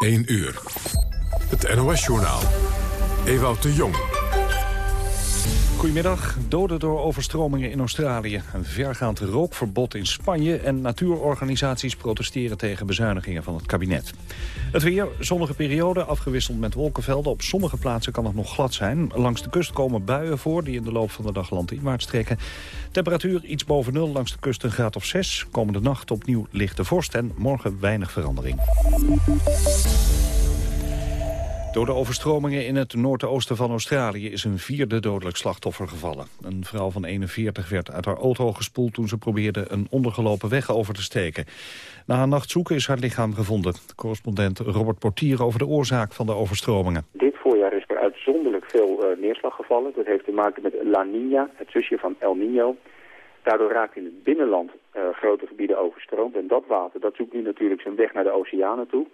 1 uur. Het NOS-journaal. Ewout de Jong. Goedemiddag. Doden door overstromingen in Australië. Een vergaand rookverbod in Spanje. En natuurorganisaties protesteren tegen bezuinigingen van het kabinet. Het weer, zonnige periode, afgewisseld met wolkenvelden. Op sommige plaatsen kan het nog glad zijn. Langs de kust komen buien voor die in de loop van de dag landinwaarts trekken. Temperatuur iets boven nul, langs de kust een graad of 6. Komende nacht opnieuw lichte vorst en morgen weinig verandering. Door de overstromingen in het noordoosten van Australië is een vierde dodelijk slachtoffer gevallen. Een vrouw van 41 werd uit haar auto gespoeld toen ze probeerde een ondergelopen weg over te steken. Na een nacht zoeken is haar lichaam gevonden. Correspondent Robert Portier over de oorzaak van de overstromingen. Dit voorjaar is er uitzonderlijk veel uh, neerslag gevallen. Dat heeft te maken met La Nina, het zusje van El Nino. Daardoor raakt in het binnenland uh, grote gebieden overstroomd. En dat water dat zoekt nu natuurlijk zijn weg naar de oceanen toe.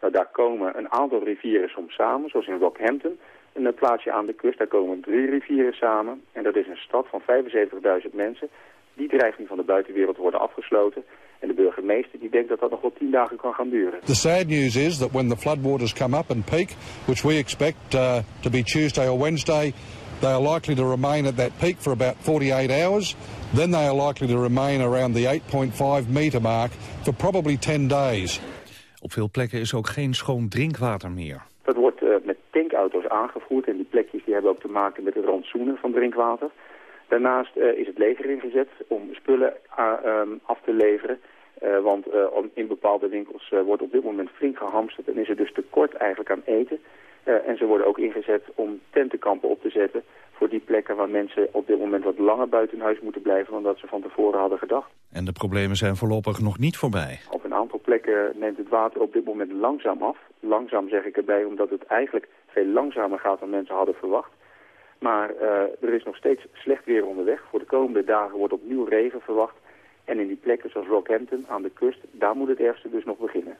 Daar komen een aantal rivieren soms samen, zoals in Rockhampton. Een plaatsje aan de kust, daar komen drie rivieren samen. En dat is een stad van 75.000 mensen. Die dreiging van de buitenwereld worden afgesloten. En de burgemeester die denkt dat dat nog wel tien dagen kan gaan duren. The sad news is that when the floodwaters come up and peak, which we expect uh, to be Tuesday or Wednesday, they are likely to remain at that peak for about 48 hours. Then they are likely to remain around the 8.5 meter mark for probably 10 days. Op veel plekken is ook geen schoon drinkwater meer. Dat wordt uh, met tankauto's aangevoerd en die plekjes die hebben ook te maken met het rantsoenen van drinkwater. Daarnaast uh, is het leger ingezet om spullen uh, af te leveren. want in bepaalde winkels wordt op dit moment flink gehamsterd en is er dus tekort eigenlijk aan eten. en ze worden ook ingezet om tentenkampen op te zetten voor die plekken waar mensen op dit moment wat langer buiten huis moeten blijven dan dat ze van tevoren hadden gedacht. En de problemen zijn voorlopig nog niet voorbij. Op een aantal plekken neemt het water op dit moment langzaam af. Langzaam zeg ik erbij omdat het eigenlijk veel langzamer gaat dan mensen hadden verwacht. Maar uh, er is nog steeds slecht weer onderweg. Voor de komende dagen wordt opnieuw regen verwacht. En in die plekken zoals Rockhampton aan de kust, daar moet het ergste dus nog beginnen.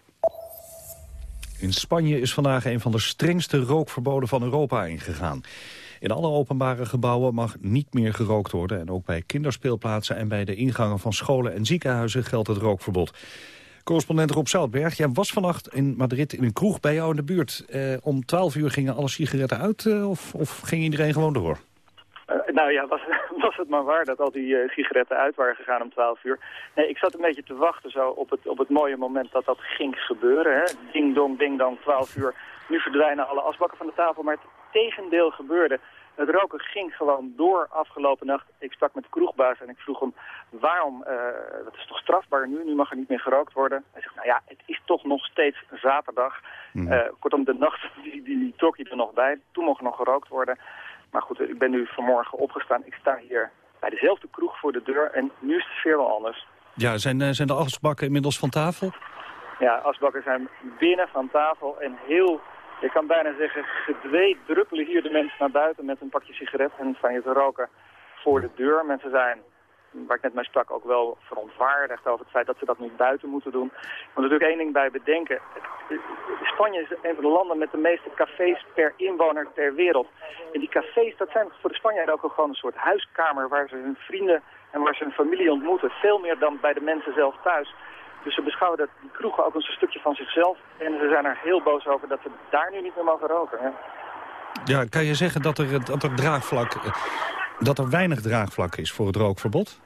In Spanje is vandaag een van de strengste rookverboden van Europa ingegaan. In alle openbare gebouwen mag niet meer gerookt worden. En ook bij kinderspeelplaatsen en bij de ingangen van scholen en ziekenhuizen geldt het rookverbod. Correspondent Rob Zoutberg, jij was vannacht in Madrid in een kroeg bij jou in de buurt. Eh, om 12 uur gingen alle sigaretten uit eh, of, of ging iedereen gewoon door? Uh, nou ja, was, was het maar waar dat al die sigaretten uit waren gegaan om 12 uur. Nee, ik zat een beetje te wachten zo op het, op het mooie moment dat dat ging gebeuren. Hè? Ding dong, ding dong, 12 uur. Nu verdwijnen alle asbakken van de tafel, maar het tegendeel gebeurde. Het roken ging gewoon door afgelopen nacht. Ik sprak met de kroegbaas en ik vroeg hem waarom, uh, dat is toch strafbaar nu, nu mag er niet meer gerookt worden. Hij zegt, nou ja, het is toch nog steeds zaterdag. Mm. Uh, kortom, de nacht die, die trok je er nog bij. Toen mocht er nog gerookt worden. Maar goed, ik ben nu vanmorgen opgestaan. Ik sta hier bij dezelfde kroeg voor de deur en nu is de sfeer wel anders. Ja, zijn, uh, zijn de asbakken inmiddels van tafel? Ja, asbakken zijn binnen van tafel en heel je kan bijna zeggen, gedwee druppelen hier de mensen naar buiten met een pakje sigaret en van je te roken voor de deur. Mensen zijn, waar ik net mee sprak, ook wel verontwaardigd over het feit dat ze dat niet buiten moeten doen. Ik moet natuurlijk één ding bij bedenken. Spanje is een van de landen met de meeste cafés per inwoner ter wereld. En die cafés, dat zijn voor de Spanjaarden ook gewoon een soort huiskamer waar ze hun vrienden en waar ze hun familie ontmoeten. Veel meer dan bij de mensen zelf thuis. Dus ze beschouwen dat die kroegen ook een stukje van zichzelf. En ze zijn er heel boos over dat ze daar nu niet meer mogen roken. Hè? Ja, kan je zeggen dat er, dat er draagvlak, dat er weinig draagvlak is voor het rookverbod?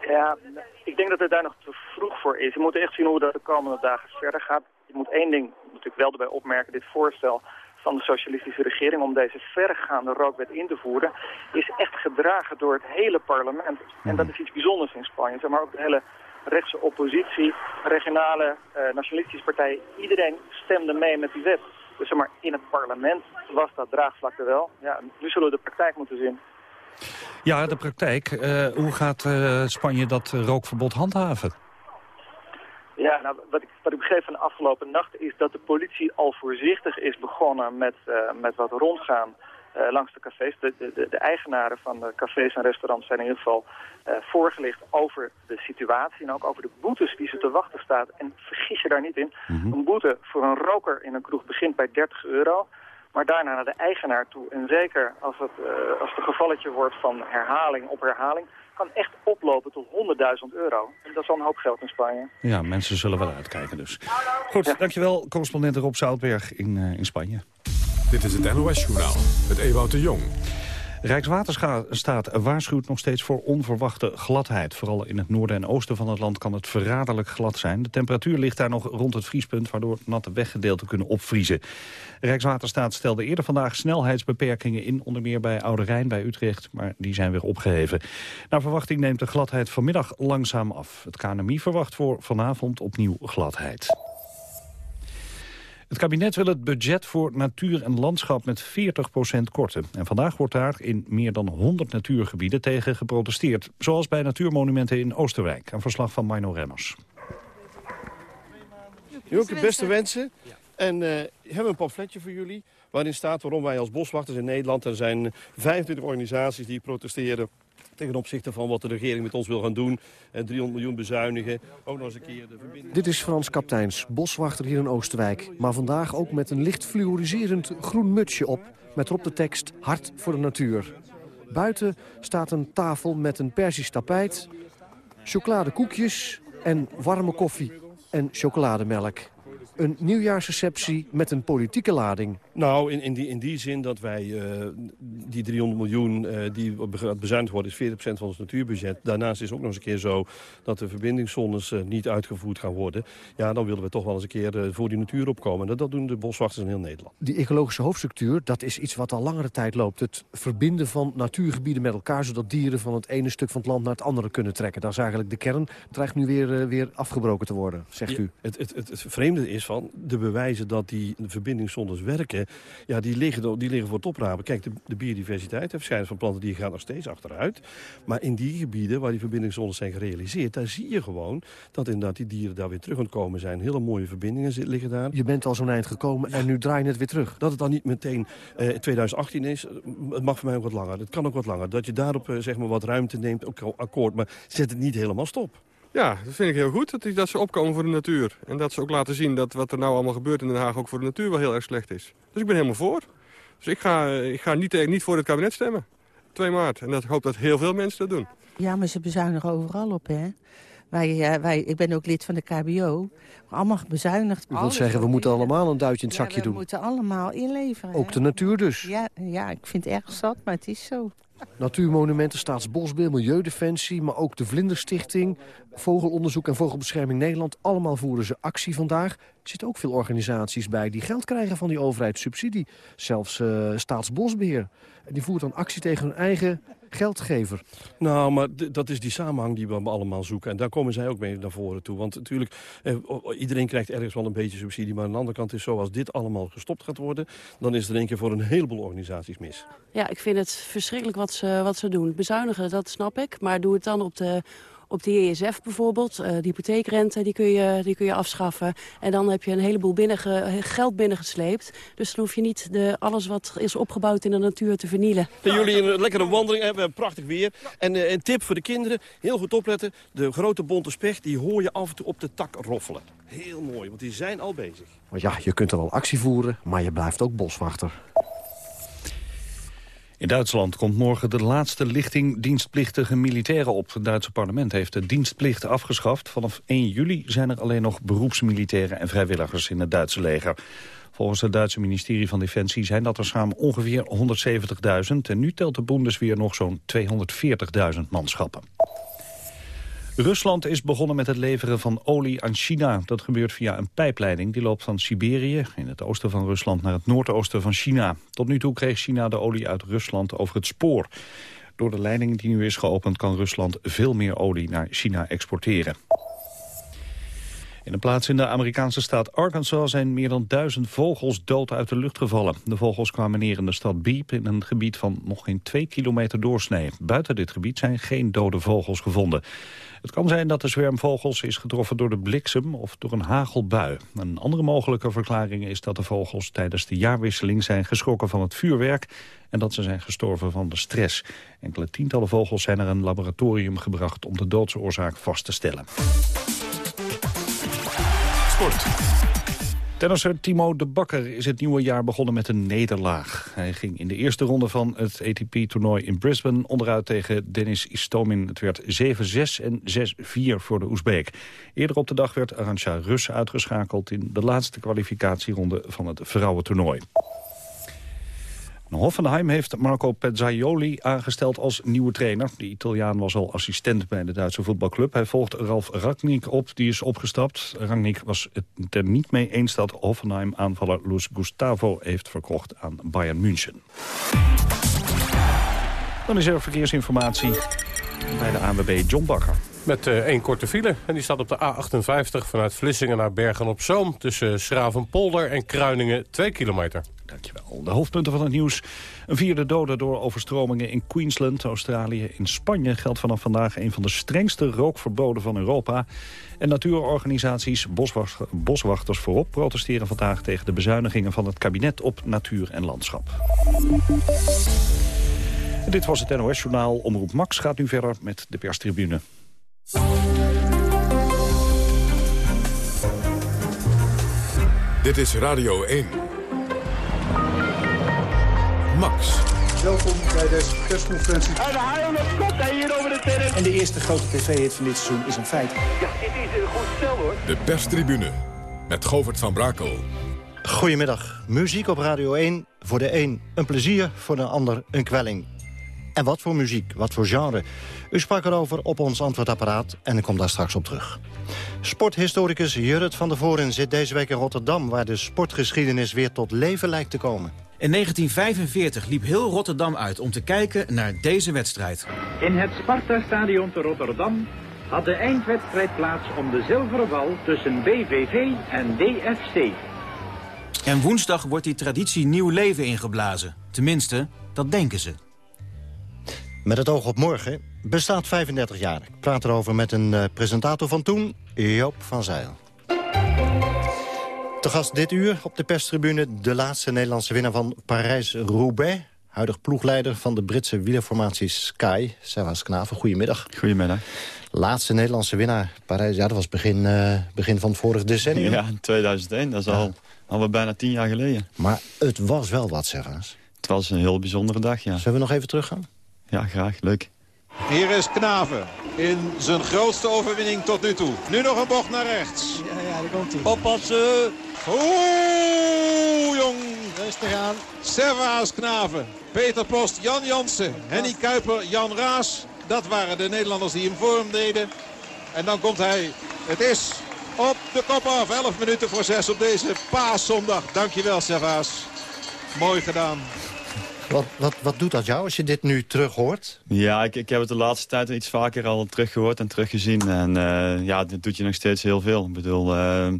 Ja, ik denk dat het daar nog te vroeg voor is. Je moet echt zien hoe dat de komende dagen verder gaat. Je moet één ding natuurlijk wel erbij opmerken. Dit voorstel van de socialistische regering om deze verregaande rookwet in te voeren... is echt gedragen door het hele parlement. En dat is iets bijzonders in Spanje. Zeg maar ook de hele rechtse oppositie, regionale, uh, nationalistische partijen, iedereen stemde mee met die wet. Dus zeg maar, in het parlement was dat draagvlak er wel. Ja, nu zullen we de praktijk moeten zien. Ja, de praktijk. Uh, hoe gaat uh, Spanje dat rookverbod handhaven? Ja, nou, wat, ik, wat ik begreep van de afgelopen nacht is dat de politie al voorzichtig is begonnen met, met wat rondgaan uh, langs de cafés. De, de, de, eigenaren van de cafés en restaurants zijn in ieder geval uh, voorgelicht over de situatie en ook over de boetes die ze te wachten staat. En vergis je daar niet in, mm -hmm. een boete voor een roker in een kroeg begint bij 30 euro. maar daarna naar de eigenaar toe. En zeker als het uh, als het een gevalletje wordt van herhaling op herhaling, kan echt oplopen tot 100.000 euro. En dat is al een hoop geld in Spanje. Ja, mensen zullen wel uitkijken dus. Goed, dankjewel, correspondent Rob Zoutberg in, uh, in Spanje. Dit is het NOS-journaal met Ewout de Jong. Rijkswaterstaat waarschuwt nog steeds voor onverwachte gladheid. Vooral in het noorden en oosten van het land kan het verraderlijk glad zijn. De temperatuur ligt daar nog rond het vriespunt... waardoor natte weggedeelten kunnen opvriezen. Rijkswaterstaat stelde eerder vandaag snelheidsbeperkingen in... onder meer bij Oude Rijn bij Utrecht, maar die zijn weer opgeheven. Naar verwachting neemt de gladheid vanmiddag langzaam af. Het KNMI verwacht voor vanavond opnieuw gladheid. Het kabinet wil het budget voor natuur en landschap met 40% korten. En vandaag wordt daar in meer dan 100 natuurgebieden tegen geprotesteerd. Zoals bij natuurmonumenten in Oosterwijk. Een verslag van Mino Remmers. ook de beste wensen. En uh, hebben een pamfletje voor jullie waarin staat waarom wij als boswachters in Nederland... er zijn 25 organisaties die protesteren ten opzichte van wat de regering met ons wil gaan doen. En 300 miljoen bezuinigen. Ook nog eens een keer de verbinding... Dit is Frans Kapteins, boswachter hier in Oosterwijk. Maar vandaag ook met een licht fluoriserend groen mutsje op. Met erop de tekst Hart voor de natuur. Buiten staat een tafel met een persisch tapijt, chocoladekoekjes en warme koffie en chocolademelk. Een nieuwjaarsreceptie met een politieke lading. Nou, in, in, die, in die zin dat wij uh, die 300 miljoen uh, die bezuinigd worden... is 40% van ons natuurbudget. Daarnaast is het ook nog eens een keer zo dat de verbindingszones uh, niet uitgevoerd gaan worden. Ja, dan willen we toch wel eens een keer voor die natuur opkomen. Dat, dat doen de boswachters in heel Nederland. Die ecologische hoofdstructuur, dat is iets wat al langere tijd loopt. Het verbinden van natuurgebieden met elkaar... zodat dieren van het ene stuk van het land naar het andere kunnen trekken. Dat is eigenlijk de kern. Het dreigt nu weer, weer afgebroken te worden, zegt ja, u. Het, het, het, het vreemde is van de bewijzen dat die verbindingszones werken ja, die, liggen, die liggen voor het oprapen. Kijk, de, de biodiversiteit, de verschijning van planten, die gaat nog steeds achteruit. Maar in die gebieden waar die verbindingszones zijn gerealiseerd... daar zie je gewoon dat inderdaad die dieren daar weer terug aan het komen zijn. Hele mooie verbindingen liggen daar. Je bent al zo'n eind gekomen en nu draai je het weer terug. Dat het dan niet meteen eh, 2018 is, het mag voor mij ook wat langer. Het kan ook wat langer. Dat je daarop eh, zeg maar wat ruimte neemt, ook akkoord. Maar zet het niet helemaal stop. Ja, dat vind ik heel goed, dat, die, dat ze opkomen voor de natuur. En dat ze ook laten zien dat wat er nou allemaal gebeurt in Den Haag... ook voor de natuur wel heel erg slecht is. Dus ik ben helemaal voor. Dus ik ga, ik ga niet, niet voor het kabinet stemmen. 2 maart. En dat, ik hoop dat heel veel mensen dat doen. Ja, maar ze bezuinigen overal op, hè? Wij, uh, wij, ik ben ook lid van de KBO. Allemaal bezuinigd. U wilt zeggen, we moeten allemaal een duitje in het zakje ja, we doen. we moeten allemaal inleveren. Ook de natuur dus. Ja, ja, ik vind het erg zat, maar het is zo. Natuurmonumenten, Staatsbosbeheer, Milieudefensie... maar ook de Vlinderstichting, Vogelonderzoek en Vogelbescherming Nederland... allemaal voeren ze actie vandaag. Er zitten ook veel organisaties bij die geld krijgen van die overheid, subsidie. Zelfs uh, Staatsbosbeheer. En die voert dan actie tegen hun eigen geldgever. Nou, maar dat is die samenhang die we allemaal zoeken. En daar komen zij ook mee naar voren toe. Want natuurlijk, eh, iedereen krijgt ergens wel een beetje subsidie. Maar aan de andere kant is zo, als dit allemaal gestopt gaat worden... dan is in één keer voor een heleboel organisaties mis. Ja, ik vind het verschrikkelijk wat ze, wat ze doen. Bezuinigen, dat snap ik. Maar doe het dan op de op de ESF bijvoorbeeld, uh, de hypotheekrente, die kun, je, die kun je afschaffen. En dan heb je een heleboel binnenge, geld binnengesleept. Dus dan hoef je niet de, alles wat is opgebouwd in de natuur te vernielen. En jullie een lekkere wandeling, we hebben prachtig weer. En uh, een tip voor de kinderen, heel goed opletten. De grote bonte specht, die hoor je af en toe op de tak roffelen. Heel mooi, want die zijn al bezig. Maar ja, je kunt er wel actie voeren, maar je blijft ook boswachter. In Duitsland komt morgen de laatste lichting dienstplichtige militairen op. Het Duitse parlement heeft de dienstplicht afgeschaft. Vanaf 1 juli zijn er alleen nog beroepsmilitairen en vrijwilligers in het Duitse leger. Volgens het Duitse ministerie van Defensie zijn dat er samen ongeveer 170.000... en nu telt de Bundesweer nog zo'n 240.000 manschappen. Rusland is begonnen met het leveren van olie aan China. Dat gebeurt via een pijpleiding die loopt van Siberië... in het oosten van Rusland naar het noordoosten van China. Tot nu toe kreeg China de olie uit Rusland over het spoor. Door de leiding die nu is geopend kan Rusland veel meer olie naar China exporteren. In een plaats in de Amerikaanse staat Arkansas zijn meer dan duizend vogels dood uit de lucht gevallen. De vogels kwamen neer in de stad Beep in een gebied van nog geen twee kilometer doorsnee. Buiten dit gebied zijn geen dode vogels gevonden. Het kan zijn dat de zwerm vogels is getroffen door de bliksem of door een hagelbui. Een andere mogelijke verklaring is dat de vogels tijdens de jaarwisseling zijn geschrokken van het vuurwerk en dat ze zijn gestorven van de stress. Enkele tientallen vogels zijn naar een laboratorium gebracht om de doodsoorzaak vast te stellen. Sport. Timo de Bakker is het nieuwe jaar begonnen met een nederlaag. Hij ging in de eerste ronde van het ATP-toernooi in Brisbane onderuit tegen Denis Istomin. Het werd 7-6 en 6-4 voor de Oezbeek. Eerder op de dag werd Arantxa Rus uitgeschakeld in de laatste kwalificatieronde van het vrouwentoernooi. Hoffenheim heeft Marco Pezzaioli aangesteld als nieuwe trainer. De Italiaan was al assistent bij de Duitse voetbalclub. Hij volgt Ralf Ragnik op, die is opgestapt. Ragnik was het er niet mee eens dat Hoffenheim aanvaller Luis Gustavo heeft verkocht aan Bayern München. Dan is er verkeersinformatie bij de ANWB John Bakker. Met uh, één korte file. En die staat op de A58 vanuit Vlissingen naar Bergen-op-Zoom... tussen Schravenpolder en Kruiningen 2 kilometer. Dankjewel. De hoofdpunten van het nieuws. Een vierde dode door overstromingen in Queensland, Australië. In Spanje geldt vanaf vandaag een van de strengste rookverboden van Europa. En natuurorganisaties, boswachters voorop... protesteren vandaag tegen de bezuinigingen van het kabinet op natuur en landschap. dit was het NOS-journaal. Omroep Max gaat nu verder met de perstribune. Dit is Radio 1. Max. Welkom bij deze persconferentie. En de haal komt hier over de terrein. En de eerste grote tv-hit van dit seizoen is een feit. Ja, dit is een goed stel hoor. De perstribune met Govert van Brakel. Goedemiddag. Muziek op Radio 1. Voor de een een plezier, voor de ander een kwelling. En wat voor muziek, wat voor genre? U sprak erover op ons antwoordapparaat en ik kom daar straks op terug. Sporthistoricus Jurrit van der Voren zit deze week in Rotterdam... waar de sportgeschiedenis weer tot leven lijkt te komen. In 1945 liep heel Rotterdam uit om te kijken naar deze wedstrijd. In het Sparta-stadion te Rotterdam had de eindwedstrijd plaats om de zilveren bal tussen BVV en DFC. En woensdag wordt die traditie nieuw leven ingeblazen. Tenminste, dat denken ze. Met het oog op morgen bestaat 35 jaar. Ik praat erover met een uh, presentator van toen, Joop van Zijl. Te gast dit uur op de perstribune de laatste Nederlandse winnaar van Parijs-Roubaix. Huidig ploegleider van de Britse wielerformatie Sky, Servaas Knaven. Goedemiddag. Goedemiddag. Laatste Nederlandse winnaar Parijs, ja, dat was begin, uh, begin van het vorige decennium. Ja, 2001, dat is al, al bijna tien jaar geleden. Maar het was wel wat, Servaas. Het was een heel bijzondere dag, ja. Zullen we nog even teruggaan? Ja, graag. Leuk. Hier is Knaven in zijn grootste overwinning tot nu toe. Nu nog een bocht naar rechts. Ja, ja, daar komt hij. Oppassen. Oeh, jong. Rustig aan. Servaas Knaven, Peter Post, Jan Jansen, Henny Kuiper, Jan Raas. Dat waren de Nederlanders die hem voor hem deden. En dan komt hij. Het is op de kop af. 11 minuten voor 6 op deze paaszondag. Dankjewel Servaas. Mooi gedaan. Wat, wat, wat doet dat jou als je dit nu terug hoort? Ja, ik, ik heb het de laatste tijd iets vaker al teruggehoord en teruggezien. En uh, ja, dit doet je nog steeds heel veel. Ik bedoel, uh,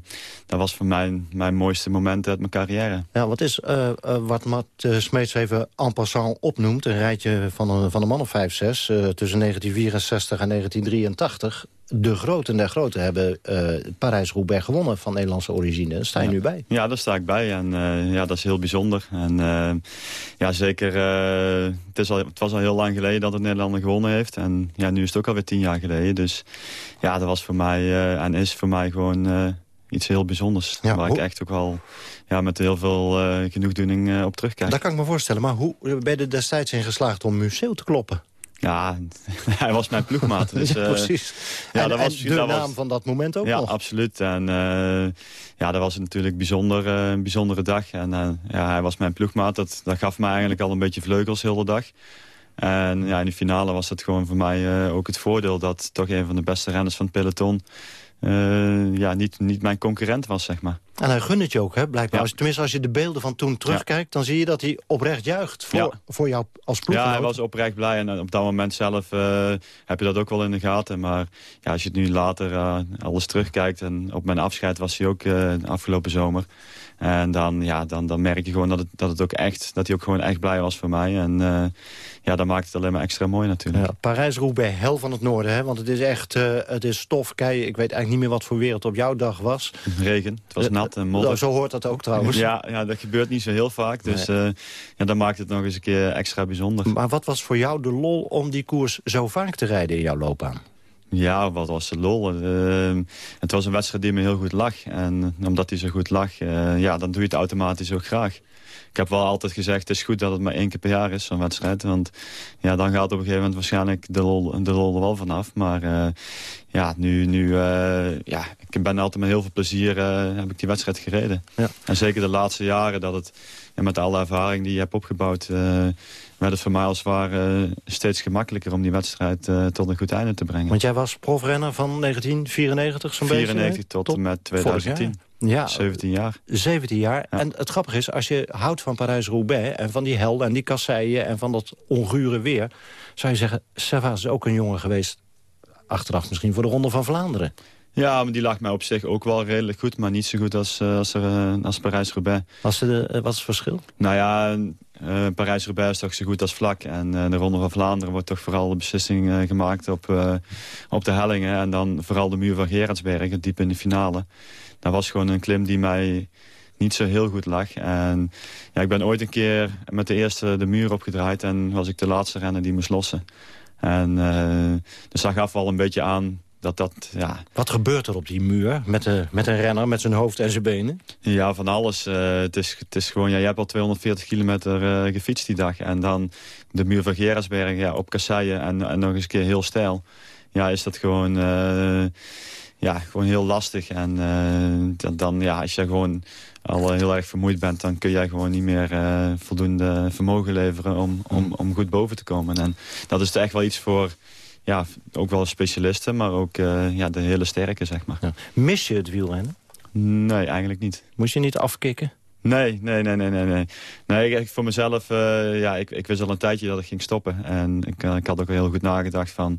dat was voor mij mijn mooiste moment uit mijn carrière. Ja, wat is uh, wat Matt Smeets even en passant opnoemt... een rijtje van een, van een man of 5, 6 tussen 1964 en 1983 de groten der groten hebben uh, Parijs-Roubaix gewonnen van Nederlandse origine. Daar sta je ja. nu bij. Ja, daar sta ik bij. En uh, ja, dat is heel bijzonder. En uh, ja, zeker, het, is al, het was al heel lang geleden dat het Nederlander gewonnen heeft. En ja, nu is het ook alweer tien jaar geleden. Dus ja, dat was voor mij en is voor mij gewoon iets heel bijzonders. Ja, waar ik echt ook wel ja, met heel veel genoegdoening op terugkijk. Dat kan ik me voorstellen. Maar hoe ben je er destijds in geslaagd om Museo te kloppen? Ja, hij was mijn ploegmaat. Dus, ja, precies. Ja, en, dat was, de dat naam was, van dat moment ook ja, nog. absoluut. En uh, ja, dat was natuurlijk bijzonder, uh, een bijzondere dag. En ja, hij was mijn ploegmaat. Dat, dat gaf me eigenlijk al een beetje vleugels heel de dag. En ja, in de finale was dat gewoon voor mij ook het voordeel... dat toch een van de beste renners van het peloton... Uh, ja, niet, niet mijn concurrent was, zeg maar. En hij gunt het je ook, hè, blijkbaar. Ja. Als, tenminste, als je de beelden van toen terugkijkt... Dan zie je dat hij oprecht juicht voor, ja. voor jou als ploeggenoot. Ja, hij was oprecht blij. En op dat moment zelf uh, heb je dat ook wel in de gaten. Maar ja, als je het nu later uh, alles terugkijkt... en op mijn afscheid was hij ook afgelopen zomer... En dan, ja, dan, dan merk je gewoon dat het, dat het ook echt, dat hij ook gewoon echt blij was voor mij. En uh, ja, dat maakt het alleen maar extra mooi natuurlijk. Ja, Parijs-Roubaix, hel van het noorden, hè? Want het is echt, uh, het is stof, kei. Ik weet eigenlijk niet meer wat voor weer het op jouw dag was. Regen, het was nat en modder. Zo hoort dat ook trouwens. Ja, ja dat gebeurt niet zo heel vaak. Dus nee. uh, ja, dat maakt het nog eens een keer extra bijzonder. Maar wat was voor jou de lol om die koers zo vaak te rijden in jouw loopbaan? Ja, wat was de lol. Uh, het was een wedstrijd die me heel goed lag. En omdat hij zo goed lag, uh, ja, dan doe je het automatisch ook graag. Ik heb wel altijd gezegd, het is goed dat het maar één keer per jaar is, zo'n wedstrijd. Want ja, dan gaat op een gegeven moment waarschijnlijk de lol, de lol er wel vanaf. Maar uh, ja, nu, nu ja, ik ben altijd met heel veel plezier heb ik die wedstrijd gereden. Ja. En zeker de laatste jaren dat het, ja, met alle ervaring die je hebt opgebouwd werd het voor mij als het ware steeds gemakkelijker om die wedstrijd tot een goed einde te brengen. Want jij was profrenner van 1994 zo'n beetje? 94 tot, tot en met 2010. Ja, 17 jaar. 17 jaar. Ja. En het grappige is, als je houdt van Parijs-Roubaix... en van die helden en die kasseien en van dat ongure weer... zou je zeggen, Servaas is ook een jongen geweest... achteraf misschien voor de Ronde van Vlaanderen. Ja, maar die lag mij op zich ook wel redelijk goed. Maar niet zo goed als, uh, als, uh, als Parijs-Roubaix. Wat, de, wat is het verschil? Nou ja, uh, Parijs-Roubaix is toch zo goed als vlak. En de Ronde van Vlaanderen wordt toch vooral de beslissing gemaakt op, op de hellingen. En dan vooral de muur van Gerardsbergen, diep in de finale. Dat was gewoon een klim die mij niet zo heel goed lag. En ja, ik ben ooit een keer met de eerste de muur opgedraaid... en was ik de laatste renner die moest lossen. En dus dat gaf wel een beetje aan dat dat, ja... Wat gebeurt er op die muur met, de, met een renner, met zijn hoofd en zijn benen? Ja, van alles. Uh, het, is, het is gewoon, ja, je hebt al 240 kilometer uh, gefietst die dag. En dan de muur van Gerasberg ja, op kasseien en, en nog eens een keer heel stijl. Ja, is dat gewoon, uh, ja, gewoon heel lastig. En dan, dan, ja, als je gewoon al heel erg vermoeid bent... dan kun jij gewoon niet meer voldoende vermogen leveren om, om, om goed boven te komen. En dat is echt wel iets voor ja, ook wel specialisten, maar ook uh, ja, de hele sterke, zeg maar. Ja. Mis je het wielrennen? Nee, eigenlijk niet. Moest je niet afkicken? Nee, nee, nee, nee, nee. Nee, nee ik, voor mezelf, uh, ja, ik, ik wist al een tijdje dat ik ging stoppen. En ik, ik had ook heel goed nagedacht van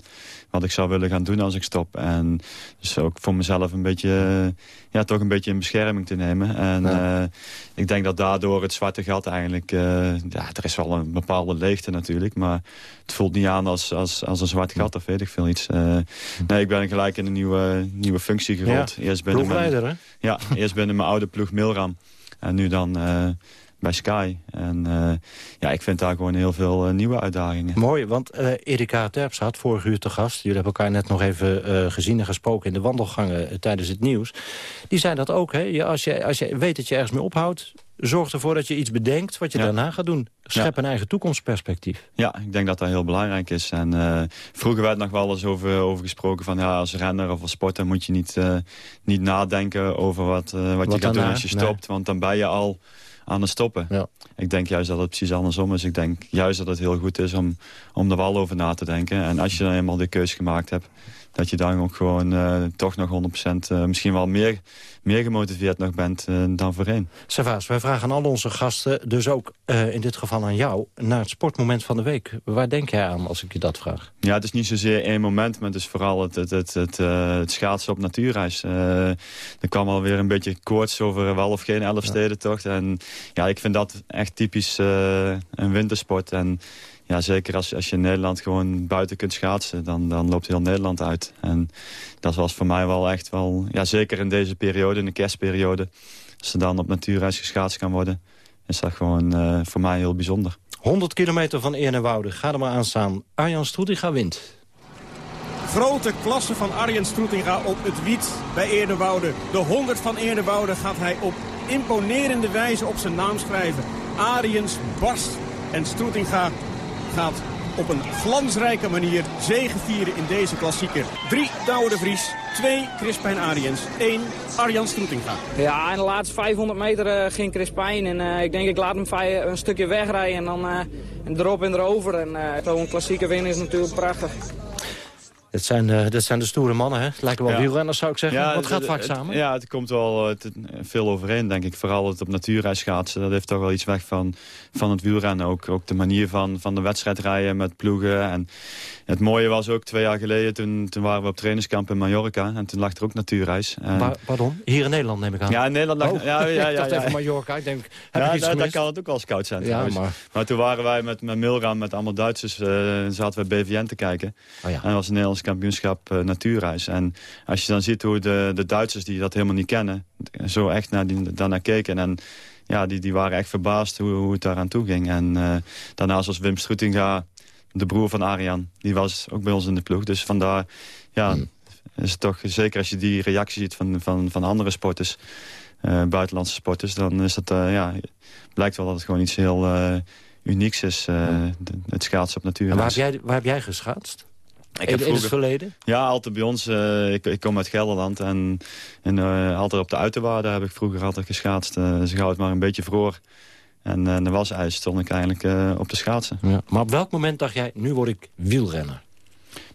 wat ik zou willen gaan doen als ik stop. En dus ook voor mezelf een beetje, ja, toch een beetje in bescherming te nemen. En ja. uh, ik denk dat daardoor het zwarte gat eigenlijk, uh, ja, er is wel een bepaalde leegte natuurlijk. Maar het voelt niet aan als, als, als een zwart gat of weet ik veel iets. Nee, ik ben gelijk in een nieuwe, nieuwe functie gerold. Ja. Eerst binnen mijn, hè? Ja, eerst binnen mijn oude ploeg Milram. En nu dan uh, bij Sky. En uh, ja, ik vind daar gewoon heel veel uh, nieuwe uitdagingen. Mooi, want uh, Erika Terps had vorige uur te gast. Jullie hebben elkaar net nog even gezien en gesproken in de wandelgangen tijdens het nieuws. Die zei dat ook, hè? Je, als, je, als je weet dat je ergens mee ophoudt... zorg ervoor dat je iets bedenkt wat je ja. daarna gaat doen. Schep ja. een eigen toekomstperspectief. Ja, ik denk dat dat heel belangrijk is. En uh, vroeger werd nog wel eens over, over gesproken van... ja, als renner of als sporter moet je niet, uh, niet nadenken over wat, uh, wat, wat, je gaat doen als je stopt. Nee. Want dan ben je al aan het stoppen. Ja. Ik denk juist dat het precies andersom is. Ik denk juist dat het heel goed is om, om er wel over na te denken. En als je dan eenmaal de keus gemaakt hebt dat je dan ook gewoon uh, toch nog 100% uh, misschien wel meer, meer gemotiveerd nog bent uh, dan voorheen. Servaas, wij vragen aan al onze gasten, dus ook in dit geval aan jou... naar het sportmoment van de week. Waar denk jij aan als ik je dat vraag? Ja, het is niet zozeer één moment, maar het is vooral het, het, het, het, het schaatsen op natuurreis. er kwam alweer een beetje koorts over wel of geen Elfstedentocht. Ja. En ja, ik vind dat echt typisch een wintersport. En ja, zeker als, als je in Nederland gewoon buiten kunt schaatsen, dan, dan loopt heel Nederland uit. En dat was voor mij wel echt wel, ja, zeker in deze periode, in de kerstperiode, als ze dan op natuurreis geschaatst kan worden, is dat gewoon uh, voor mij heel bijzonder. 100 kilometer van Eernewoude, ga er maar aan staan. Arjan Stroetinga wint. Grote klasse van Arjen Stroetinga op het wiet bij Eernewoude. De 100 van Eernewoude gaat hij op imponerende wijze op zijn naam schrijven. Ariens barst en Stroetinga gaat op een glansrijke manier zegevieren in deze klassieker. Drie Douwe de Vries, twee Crispijn Ariens, één Arjan Stroetinga. Ja, in de laatste 500 meter uh, ging Crispijn en uh, ik denk ik laat hem een stukje wegrijden en dan uh, erop en erover. En zo'n klassieke winnen is natuurlijk prachtig. Dit zijn, uh, dit zijn de stoere mannen, hè? Het lijken wel ja. wielrenners, zou ik zeggen. Ja, Wat gaat vaak samen? Ja, het komt wel het, veel overeen, denk ik. Vooral het op natuurreis schaatsen. Dat heeft toch wel iets weg van, van het wielrennen. Ook, ook de manier van, van de wedstrijd rijden met ploegen. En het mooie was ook twee jaar geleden, toen, toen waren we op trainingskamp in Mallorca. En toen lag er ook natuurreis. En... Pa pardon? Hier in Nederland neem ik aan. Ja, in Nederland lag... Oh, ja, ja, ja, ik dacht even Mallorca. Ik denk, heb ja, ik iets daar, kan het ook wel scout zijn. Ja, maar... maar toen waren wij met, met Milram, met allemaal Duitsers, uh, zaten we BVN te kijken. Oh, ja. En dat was een Nederlands kampioenschap uh, natuurreis. En als je dan ziet hoe de, de Duitsers die dat helemaal niet kennen, zo echt naar die, daarnaar keken. En ja, die, die waren echt verbaasd hoe, hoe het daaraan toe ging. En uh, daarnaast was Wim Stroetinga de broer van Arjan, die was ook bij ons in de ploeg. Dus vandaar, ja, is het toch... Zeker als je die reactie ziet van, van, van andere sporters... eh, buitenlandse sporters, dan is eh, ja, blijkt wel dat het gewoon iets heel eh, unieks is. eh, de- het schaatsen op natuur. Waar heb jij, waar heb jij geschaatst? Ik in, heb in het vroeger- verleden? Ja, altijd bij ons. eh, ik, ik kom uit Gelderland en, en eh, altijd op de uiterwaarde heb ik vroeger altijd geschaatst. Uh, gauw het maar een beetje vroor. En uh, er was ijs, stond ik eigenlijk op de schaatsen. Ja. Maar op welk moment dacht jij, nu word ik wielrenner?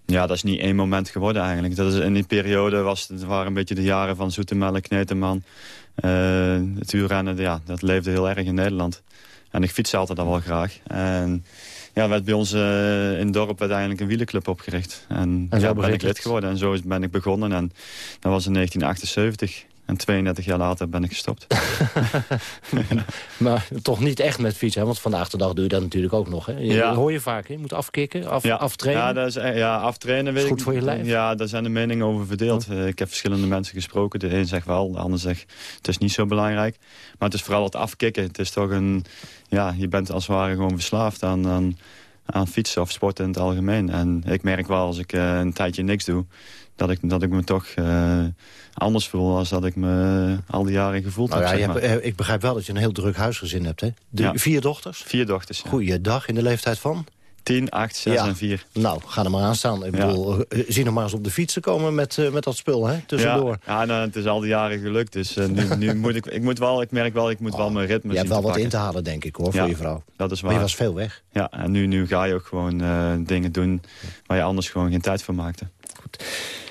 Ja, dat is niet één moment geworden eigenlijk. Dat is, in die periode was, het waren een beetje de jaren van Zoetemelk, Kneteman. Het wielrennen, ja, dat leefde heel erg in Nederland. En ik fietste altijd al wel graag. En ja, werd bij ons uh, in het dorp eigenlijk een wielenclub opgericht. En, en zo ja, ben ik lid geworden. En zo ben ik begonnen. En dat was in 1978. En 32 jaar later ben ik gestopt. maar toch niet echt met fietsen, hè? want vandaag de dag doe je dat natuurlijk ook nog. Hè? Je, ja. hoor je vaak, hè? je moet afkicken, af, ja. aftrainen. Ja, dat is, ja aftrainen weet is goed ik, voor je lijf. Ja, daar zijn de meningen over verdeeld. Uh, ik heb verschillende mensen gesproken. De een zegt wel, de ander zegt het is niet zo belangrijk. Maar het is vooral het afkicken. Het is toch een... Ja, je bent als het ware gewoon verslaafd aan... aan aan fietsen of sporten in het algemeen. En ik merk wel als ik uh, een tijdje niks doe... dat ik, dat ik me toch uh, anders voel als dat ik me al die jaren gevoeld nou heb. Ja, zeg hebt, maar. ik begrijp wel dat je een heel druk huisgezin hebt. Hè? De, ja. Vier dochters? Vier dochters, ja. Goeiedag, in de leeftijd van? 10, 8, 6 ja. en 4. Nou, ga er maar aan staan. Ik ja. bedoel, zie nog maar eens op de fietsen komen met, uh, met dat spul, hè? Tussendoor. Ja, ja nou, het is al die jaren gelukt. Dus uh, nu, nu moet ik, ik moet wel, ik merk wel, ik moet oh, wel mijn ritme Je hebt wel wat pakken. in te halen, denk ik, hoor, voor je vrouw. Dat is waar. Maar je was veel weg. Ja, en nu, nu ga je ook gewoon uh, dingen doen waar je anders gewoon geen tijd voor maakte. Goed.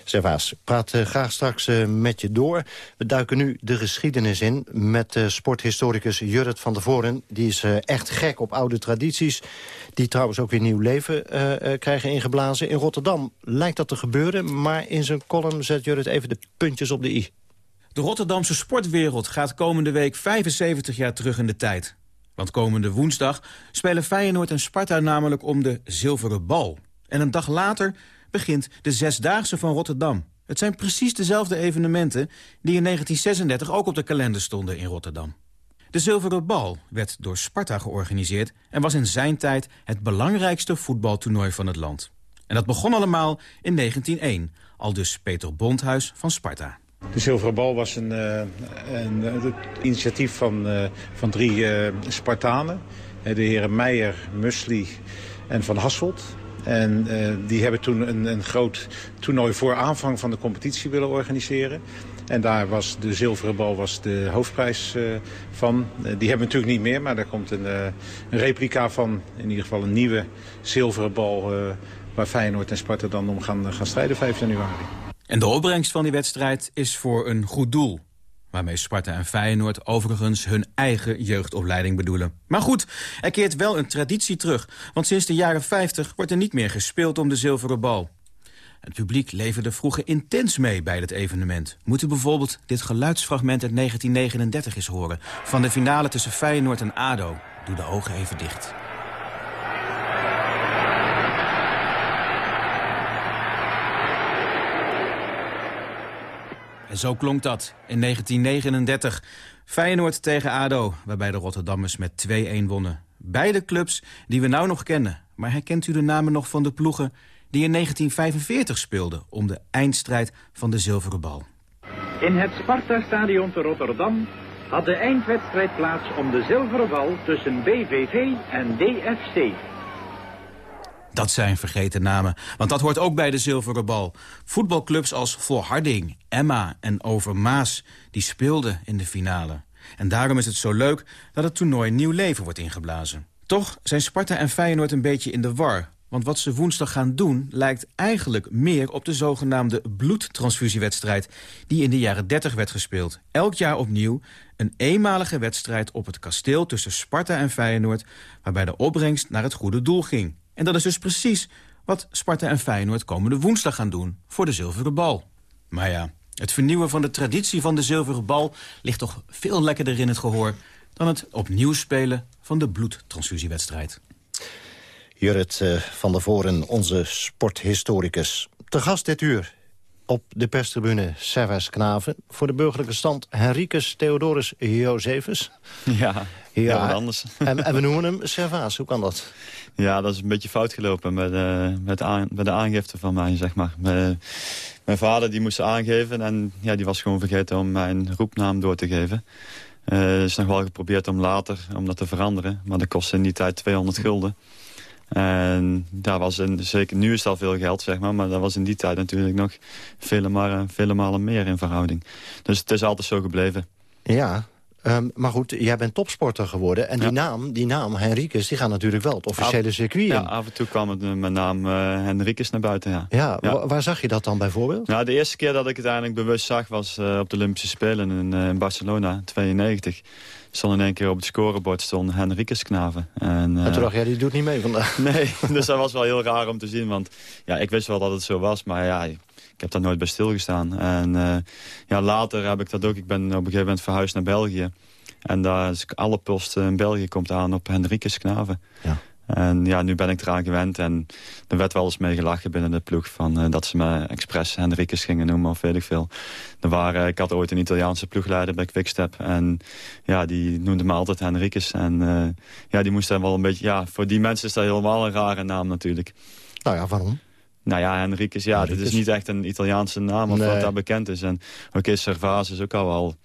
Servaas, praat uh, graag straks uh, met je door. We duiken nu de geschiedenis in met uh, sporthistoricus Jurrit van der Voren. Die is echt gek op oude tradities. Die trouwens ook weer nieuw leven krijgen ingeblazen. In Rotterdam lijkt dat te gebeuren. Maar in zijn column zet Jurrit even de puntjes op de i. De Rotterdamse sportwereld gaat komende week 75 jaar terug in de tijd. Want komende woensdag spelen Feyenoord en Sparta namelijk om de zilveren bal. En een dag later begint de Zesdaagse van Rotterdam. Het zijn precies dezelfde evenementen die in 1936 ook op de kalender stonden in Rotterdam. De Zilveren Bal werd door Sparta georganiseerd... en was in zijn tijd het belangrijkste voetbaltoernooi van het land. En dat begon allemaal in 1901, al dus Peter Bondhuis van Sparta. De Zilveren Bal was een, uh, een, een initiatief van, uh, van drie Spartanen. De heren Meijer, Musli en Van Hasselt. En uh, die hebben toen een, een groot toernooi voor aanvang van de competitie willen organiseren. En daar was de zilveren bal was de hoofdprijs uh, van. Uh, die hebben we natuurlijk niet meer, maar daar komt een, een replica van. In ieder geval een nieuwe zilveren bal waar Feyenoord en Sparta dan om gaan, gaan strijden 5 januari. En de opbrengst van die wedstrijd is voor een goed doel. Waarmee Sparta en Feyenoord overigens hun eigen jeugdopleiding bedoelen. Maar goed, er keert wel een traditie terug. Want sinds de jaren 50 wordt er niet meer gespeeld om de zilveren bal. Het publiek leverde vroeger intens mee bij het evenement. Moet u bijvoorbeeld dit geluidsfragment uit 1939 eens horen... van de finale tussen Feyenoord en ADO. Doe de ogen even dicht. Zo klonk dat in 1939. Feyenoord tegen ADO, waarbij de Rotterdammers met 2-1 wonnen. Beide clubs die we nou nog kennen. Maar herkent u de namen nog van de ploegen die in 1945 speelden... om de eindstrijd van de zilveren bal? In het Sparta-stadion te Rotterdam had de eindwedstrijd plaats om de zilveren bal tussen BVV en DFC. Dat zijn vergeten namen, want dat hoort ook bij de zilveren bal. Voetbalclubs als Volharding, Emma en Overmaas, die speelden in de finale. En daarom is het zo leuk dat het toernooi nieuw leven wordt ingeblazen. Toch zijn Sparta en Feyenoord een beetje in de war. Want wat ze woensdag gaan doen lijkt eigenlijk meer op de zogenaamde bloedtransfusiewedstrijd... die in de jaren 30 werd gespeeld. Elk jaar opnieuw een eenmalige wedstrijd op het kasteel tussen Sparta en Feyenoord... waarbij de opbrengst naar het goede doel ging. En dat is dus precies wat Sparta en Feyenoord komende woensdag gaan doen voor de zilveren bal. Maar ja, het vernieuwen van de traditie van de zilveren bal ligt toch veel lekkerder in het gehoor dan het opnieuw spelen van de bloedtransfusiewedstrijd. Jurrit uh, van der Voren, onze sporthistoricus. Te gast dit uur op de perstribune Servus Knaven. Voor de burgerlijke stand Henricus Theodorus Josephus. Ja, ja. anders. En, en, we noemen hem Servaas. Hoe kan dat? Ja, dat is een beetje fout gelopen met, uh, met, aan, met de aangifte van mij, zeg maar. Mijn, mijn vader die moest aangeven en ja, die was gewoon vergeten om mijn roepnaam door te geven. Uh, is nog wel geprobeerd om later om dat te veranderen. Maar dat kostte in die tijd 200 gulden. En daar was een, zeker, nu is al veel geld, zeg maar. Maar dat was in die tijd natuurlijk nog vele, malen, vele malen meer in verhouding. Dus het is altijd zo gebleven. Ja, Um, maar goed, jij bent topsporter geworden. En die naam, die naam Henriques, die gaat natuurlijk wel het officiële circuit in. Ja, af en toe kwam het, mijn naam uh, Henriques naar buiten, ja. Ja, ja. waar zag je dat dan bijvoorbeeld? Nou, de eerste keer dat ik het eigenlijk bewust zag was uh, op de Olympische Spelen in, uh, in Barcelona, 92 stond in één keer op het scorebord stond Henriques Knaven. En, en toen dacht jij, die doet niet mee vandaag. Nee, dus dat was wel heel raar om te zien. Want ja, ik wist wel dat het zo was, maar ja, ik heb daar nooit bij stilgestaan. En uh, ja, later heb ik dat ook. Ik ben op een gegeven moment verhuisd naar België. En daar is alle posten in België komt aan op Henriques Knaven. Ja. En ja, nu ben ik eraan gewend. En er werd wel eens mee gelachen binnen de ploeg... Van, uh, dat ze me expres Henriques gingen noemen of weet ik veel. Er waren, ik had ooit een Italiaanse ploegleider bij Quickstep. En ja, die noemde me altijd Henriques. En uh, ja, die moest dan wel een beetje... Ja, voor die mensen is dat helemaal een rare naam natuurlijk. Nou ja, waarom? Nou ja, Henriques, ja, dit is niet echt een Italiaanse naam of nee. wat daar bekend is. En oké, Servaas is ook al wel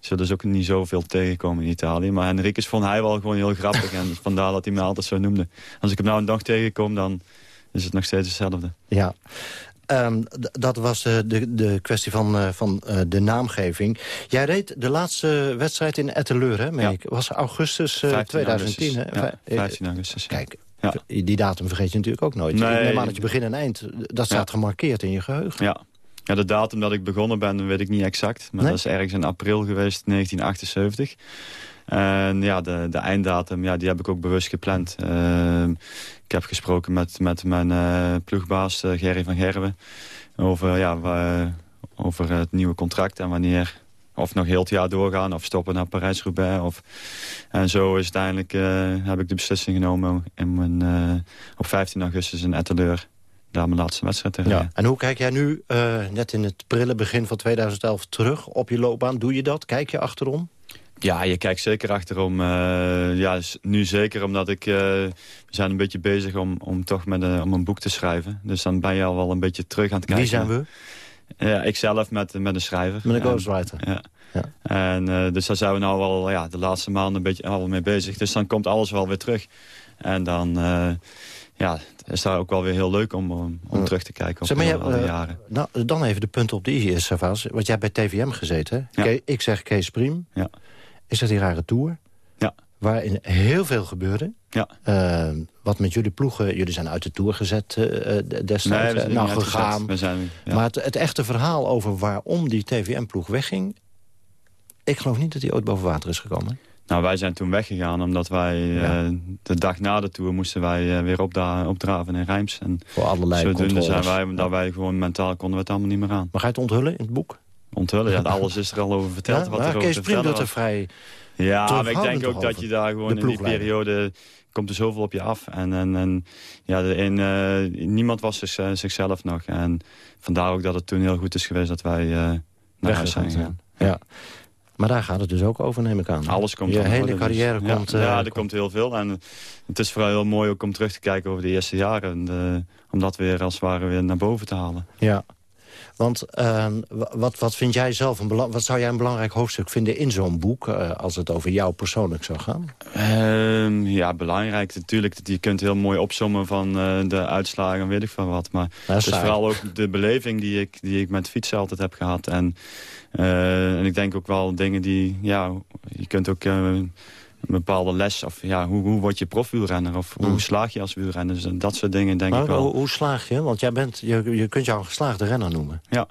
zullen dus ook niet zoveel tegenkomen in Italië. Maar Henriques vond hij wel gewoon heel grappig. en vandaar dat hij me altijd zo noemde. Als ik hem nou een dag tegenkom, dan is het nog steeds hetzelfde. Ja. Um, dat was uh, de, de kwestie van, uh, van uh, de naamgeving. Jij reed de laatste wedstrijd in Etteleur, hè? Ja. Ik. Was augustus 2010, augustus. hè? Ja, 15 augustus. Kijk, ja. die datum vergeet je natuurlijk ook nooit. Nee. Ik neem aan dat je begin en eind, dat staat gemarkeerd in je geheugen. Ja, ja, de datum dat ik begonnen ben, weet ik niet exact. Maar nee? dat is ergens in april geweest, 1978. En ja, de, de einddatum, ja, die heb ik ook bewust gepland. Uh, ik heb gesproken met, met mijn uh, ploegbaas uh, Gerry van Gerwen... over, ja, over het nieuwe contract en wanneer... of nog heel het jaar doorgaan of stoppen naar Parijs-Roubaix. Of... En zo is uiteindelijk, heb ik de beslissing genomen... In mijn, op 15 augustus in Etteleur daar mijn laatste wedstrijd tegen. Ja. En hoe kijk jij nu, uh, net in het prille begin van 2011, terug op je loopbaan? Doe je dat? Kijk je achterom? Ja, je kijkt zeker achterom. Uh, ja, nu zeker omdat ik... Uh, we zijn een beetje bezig om, om toch met een, om een boek te schrijven. Dus dan ben je al wel een beetje terug aan het kijken. Wie zijn we? Ja, ik zelf met, met een schrijver. Met een ghostwriter. Ja. ja. En, uh, dus daar zijn we nou wel ja, de laatste maanden een beetje al mee bezig. Dus dan komt alles wel weer terug. En dan ja, is daar ook wel weer heel leuk om, om, om terug te kijken op zeg maar, jij, al die jaren. Nou, dan even de punten op de i, Savas. Want jij hebt bij TVM gezeten. Ja. ik zeg Kees Priem. Ja. Is dat die rare tour? Ja. Waarin heel veel gebeurde. Ja. Uh, wat met jullie ploegen, jullie zijn uit de tour gezet uh, destijds. Nee, we nou, gegaan. We zijn, ja. Maar het, het, echte verhaal over waarom die TVM-ploeg wegging... ik geloof niet dat die ooit boven water is gekomen. Nou, wij zijn toen weggegaan omdat wij ja. uh, de dag na de tour moesten wij weer opdraven in Rijms. En Voor allerlei Zodoende zijn wij, dat wij gewoon mentaal konden we het allemaal niet meer aan. Maar ga je het onthullen in het boek? Onthullen, ja, alles is er al over verteld. Ja, wat er Kees Priem doet er vrij Ja, maar ik denk ook dat je daar gewoon in die periode... komt er zoveel op je af. En, en, en ja, de, en, uh, niemand was zich, zichzelf nog. En vandaar ook dat het toen heel goed is geweest dat wij naar huis zijn gegaan. Ja. Maar daar gaat het dus ook over, neem ik aan. Alles komt Je hele carrière dus, komt... Ja, ja er uh, komt heel veel. En het is vooral heel mooi ook om terug te kijken over de eerste jaren. En om dat weer als het ware weer naar boven te halen. Ja. Want uh, wat, wat vind jij zelf een wat zou jij een belangrijk hoofdstuk vinden in zo'n boek... Uh, als het over jou persoonlijk zou gaan? Uh, ja, belangrijk natuurlijk. Je kunt heel mooi opzommen van uh, de uitslagen, weet ik van wat. Maar het is vooral ook de beleving die ik, die ik met fietsen altijd heb gehad. En, en ik denk ook wel dingen die... Ja, je kunt ook een bepaalde les. Of ja, hoe, hoe word je profwielrenner? Of hoe mm. slaag je als wielrenner? Dus dat soort dingen denk maar, ik wel. Hoe, hoe, slaag je? Want jij bent, je, je kunt jou een geslaagde renner noemen. Ja.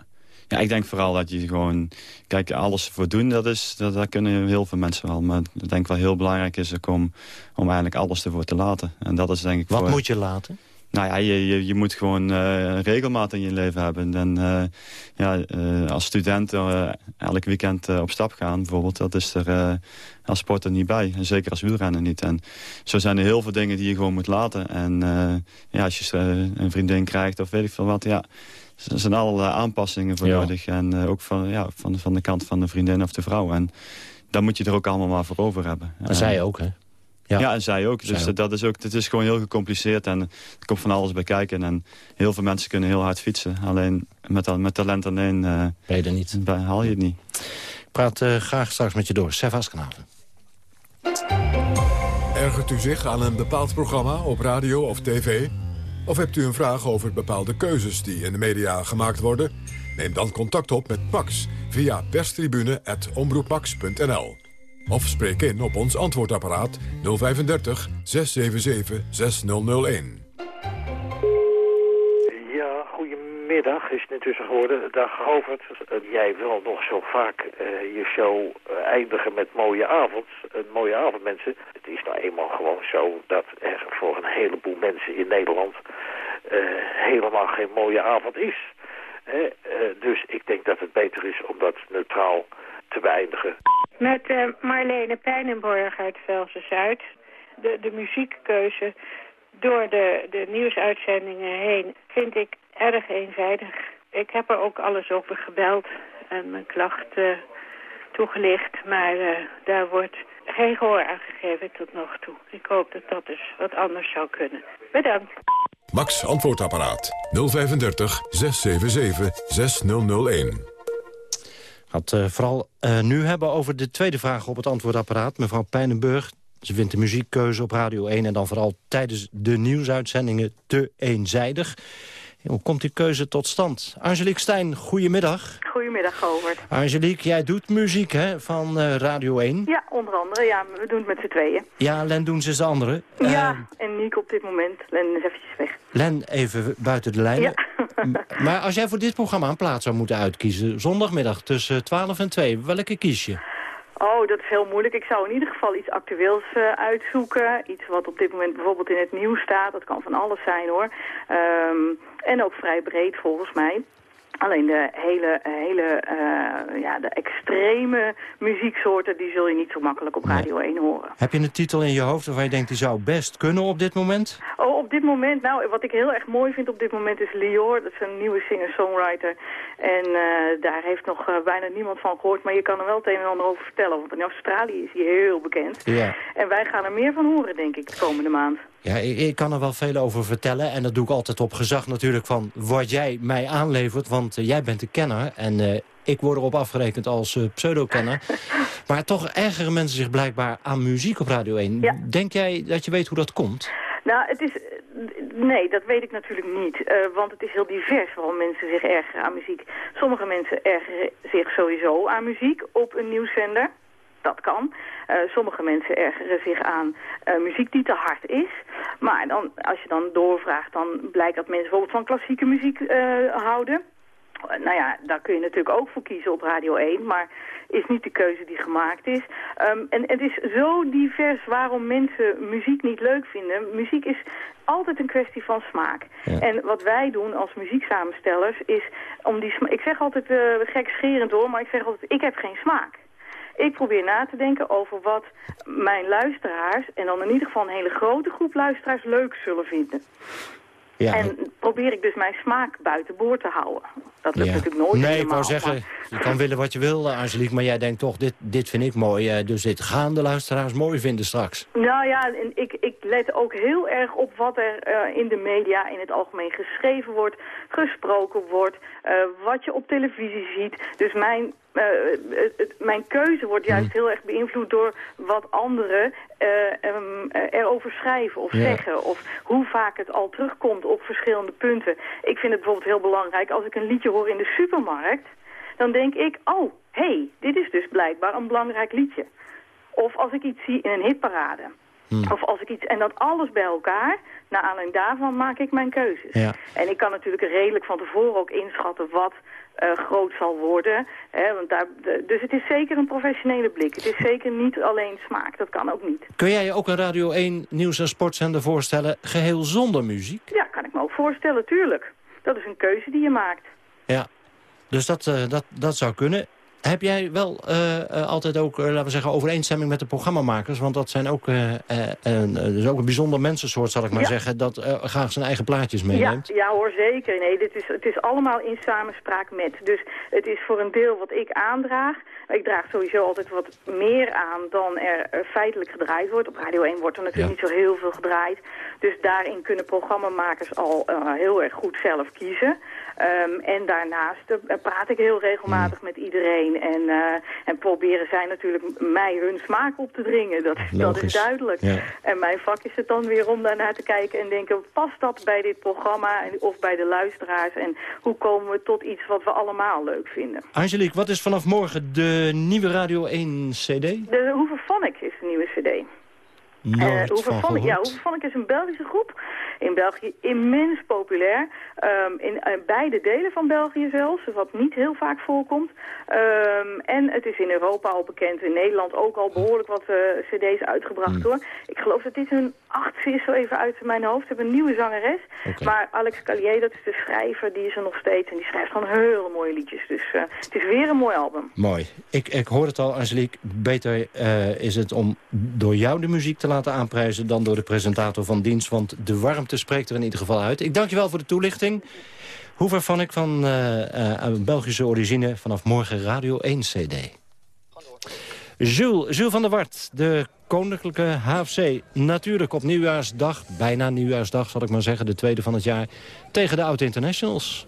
ja, ik denk vooral dat je gewoon... Kijk, alles voor doen, dat is, dat, dat kunnen heel veel mensen wel. Maar ik denk wel heel belangrijk is ook om, om eigenlijk alles ervoor te laten. En dat is denk ik Wat voor, moet je laten? Nou ja, je, je, je moet gewoon uh, regelmaat in je leven hebben. En uh, ja, uh, als student elk weekend op stap gaan bijvoorbeeld... dat is er als sporter niet bij. En zeker als wielrenner niet. En zo zijn er heel veel dingen die je gewoon moet laten. En ja, als je een vriendin krijgt of weet ik veel wat... ja, er zijn allerlei aanpassingen voor Ja. nodig. En eh, ook van, ja, van, van de kant van de vriendin of de vrouw. En daar moet je er ook allemaal maar voor over hebben. En zij ook, hè? Ja, en zij ook. Dus Zij ook. dat is ook, het is gewoon heel gecompliceerd en er komt van alles bij kijken. En heel veel mensen kunnen heel hard fietsen. Alleen met, met talent alleen eh, ben je er niet. haal je het niet. Ik praat eh, graag straks met je door. Sef Askenhaven. Ergert u zich aan een bepaald programma op radio of tv? Of hebt u een vraag over bepaalde keuzes die in de media gemaakt worden? Neem dan contact op met Pax via perstribune.omroeppax.nl. Of spreek in op ons antwoordapparaat 035 677 6001. Ja, goedemiddag is het intussen geworden. Dag Govert. Eh, jij wil nog zo vaak eh, je show eh, eindigen met mooie avond. Een mooie avond, mensen. Het is nou eenmaal gewoon zo dat er voor een heleboel mensen in Nederland helemaal geen mooie avond is. Hè? Dus ik denk dat het beter is om dat neutraal te beëindigen. Met eh, Marlene Pijnenborg uit Velsen-Zuid. De, de muziekkeuze door de, de nieuwsuitzendingen heen vind ik erg eenzijdig. Ik heb er ook alles over gebeld en mijn klacht toegelicht. Maar eh, daar wordt geen gehoor aan gegeven tot nog toe. Ik hoop dat dat dus wat anders zou kunnen. Bedankt. Max antwoordapparaat 035 677 6001. Gaat eh, vooral eh, nu hebben over de tweede vraag op het antwoordapparaat. Mevrouw Pijnenburg, ze vindt de muziekkeuze op Radio 1... en dan vooral tijdens de nieuwsuitzendingen te eenzijdig. Hoe komt die keuze tot stand? Angelique Stijn, goedemiddag. Goedemiddag, Govert. Angelique, jij doet muziek hè, van eh, Radio 1. Ja, onder andere. Ja, we doen het met z'n tweeën. Ja, Len doen ze de andere. Ja, en Niek op dit moment. Len is eventjes weg. Len, even buiten de. Ja. M- maar als jij voor dit programma een plaats zou moeten uitkiezen... zondagmiddag tussen 12 en 2, welke kies je? Oh, dat is heel moeilijk. Ik zou in ieder geval iets actueels eh, uitzoeken. Iets wat op dit moment bijvoorbeeld in het nieuws staat. Dat kan van alles zijn hoor. Ehm, en ook vrij breed volgens mij. Alleen de hele, hele eh, ja, de extreme muzieksoorten, die zul je niet zo makkelijk op Radio 1 horen. Heb je een titel in je hoofd waarvan je denkt... die zou best kunnen op dit moment? Oh, op dit moment, nou, wat ik heel erg mooi vind op dit moment is Lior. Dat is een nieuwe singer-songwriter. En eh, daar heeft nog eh, bijna niemand van gehoord. Maar je kan er wel het een en ander over vertellen. Want in Australië is hij heel bekend. Ja. En wij gaan er meer van horen, denk ik, de komende maand. Ja, ik, ik kan er wel veel over vertellen. En dat doe ik altijd op gezag natuurlijk van wat jij mij aanlevert. Want eh, jij bent de kenner. En eh, ik word erop afgerekend als eh, pseudo-kenner. maar toch ergeren mensen zich blijkbaar aan muziek op Radio 1. Denk jij dat je weet hoe dat komt? Nou, het is... Nee, dat weet ik natuurlijk niet. want het is heel divers waarom mensen zich ergeren aan muziek. Sommige mensen ergeren zich sowieso aan muziek op een nieuwszender. Dat kan. Eh, sommige mensen ergeren zich aan eh, muziek die te hard is. Maar dan, als je dan doorvraagt, dan blijkt dat mensen bijvoorbeeld van klassieke muziek eh, houden. Nou ja, daar kun je natuurlijk ook voor kiezen op Radio 1, maar is niet de keuze die gemaakt is. Ehm, en het is zo divers waarom mensen muziek niet leuk vinden. Muziek is altijd een kwestie van smaak. En wat wij doen als muzieksamenstellers is om die Ik zeg altijd uh, gekscherend hoor, maar ik zeg altijd, ik heb geen smaak. Ik probeer na te denken over wat mijn luisteraars, en dan in ieder geval een hele grote groep luisteraars, leuk zullen vinden. Ja, En probeer ik dus mijn smaak buiten boord te houden. Dat lukt ja. natuurlijk nooit Nee, ik helemaal, wou zeggen, maar- je kan willen wat je wil, eh, Angelique. Maar jij denkt toch, dit, dit vind ik mooi. eh, dus dit gaan de luisteraars mooi vinden straks. Nou ja, en ik, ik let ook heel erg op wat er eh, in de media in het algemeen geschreven wordt, gesproken wordt, wat je op televisie ziet. Dus mijn, eh, het- het- mijn keuze wordt juist heel erg beïnvloed door wat anderen eh, em, eh, erover schrijven of Ja. zeggen. Of hoe vaak het al terugkomt op verschillende punten. Ik vind het bijvoorbeeld heel belangrijk als ik een liedje hoor in de supermarkt, dan denk ik, oh, hé, hey, dit is dus blijkbaar een belangrijk liedje. Of als ik iets zie in een hitparade. Of als ik iets, en dat alles bij elkaar, naar aanleiding daarvan maak ik mijn keuzes. Ja. En ik kan natuurlijk redelijk van tevoren ook inschatten wat eh, groot zal worden. Hè, want daar, de- dus het is zeker een professionele blik. Het is zeker niet alleen smaak, dat kan ook niet. Kun jij je ook een Radio 1 nieuws- en sportzender voorstellen... geheel zonder muziek? Ja, kan ik me ook voorstellen, tuurlijk. Dat is een keuze die je maakt. Ja, dus dat, eh, dat, dat zou kunnen. Heb jij wel eh, eh, altijd ook, eh, laten we zeggen, overeenstemming met de programmamakers? Want dat zijn ook, een, dus ook een bijzonder mensensoort, zal ik maar Ja. zeggen... dat graag zijn eigen plaatjes meeneemt. Ja, ja hoor, zeker. Nee, dit is, het is allemaal in samenspraak met. Dus het is voor een deel wat ik aandraag. Ik draag sowieso altijd wat meer aan dan er feitelijk gedraaid wordt. Op Radio 1 wordt er natuurlijk niet zo heel veel gedraaid. Dus daarin kunnen programmamakers al heel erg goed zelf kiezen. Ehm, en daarnaast eh, praat ik heel regelmatig met iedereen. En, eh, en proberen zij natuurlijk mij hun smaak op te dringen. Dat, dat is duidelijk. Ja. En mijn vak is het dan weer om daarnaar te kijken en denken... past dat bij dit programma of bij de luisteraars? En hoe komen we tot iets wat we allemaal leuk vinden? Angelique, wat is vanaf morgen de nieuwe Radio 1 CD? De Hoeverphonic is de nieuwe cd. Nooit Eh, van Hoeverphonic, ja. Hoeverphonic is een Belgische groep. In België immens populair. Ehm, in eh, beide delen van België zelfs, wat niet heel vaak voorkomt. Ehm, en het is in Europa al bekend. In Nederland ook al behoorlijk wat eh, cd's uitgebracht Hmm. hoor. Ik geloof dat dit hun achtste is, zo even uit mijn hoofd. Ze hebben een nieuwe zangeres. Maar Alex Callier, dat is de schrijver, die is er nog steeds. En die schrijft gewoon hele mooie liedjes. Dus het is weer een mooi album. Mooi. Ik, ik hoor het al, Angelique. Beter is het om door jou de muziek te laten aanprijzen... dan door de presentator van dienst. Want de warmte spreekt er in ieder geval uit. Ik dank je wel voor de toelichting. Hoever van ik van eh, Belgische origine vanaf morgen Radio 1 CD. Jules, Jules van der Wart, de koninklijke HFC. Natuurlijk op nieuwjaarsdag, bijna nieuwjaarsdag zal ik maar zeggen... de tweede van het jaar, tegen de Oud-Internationals.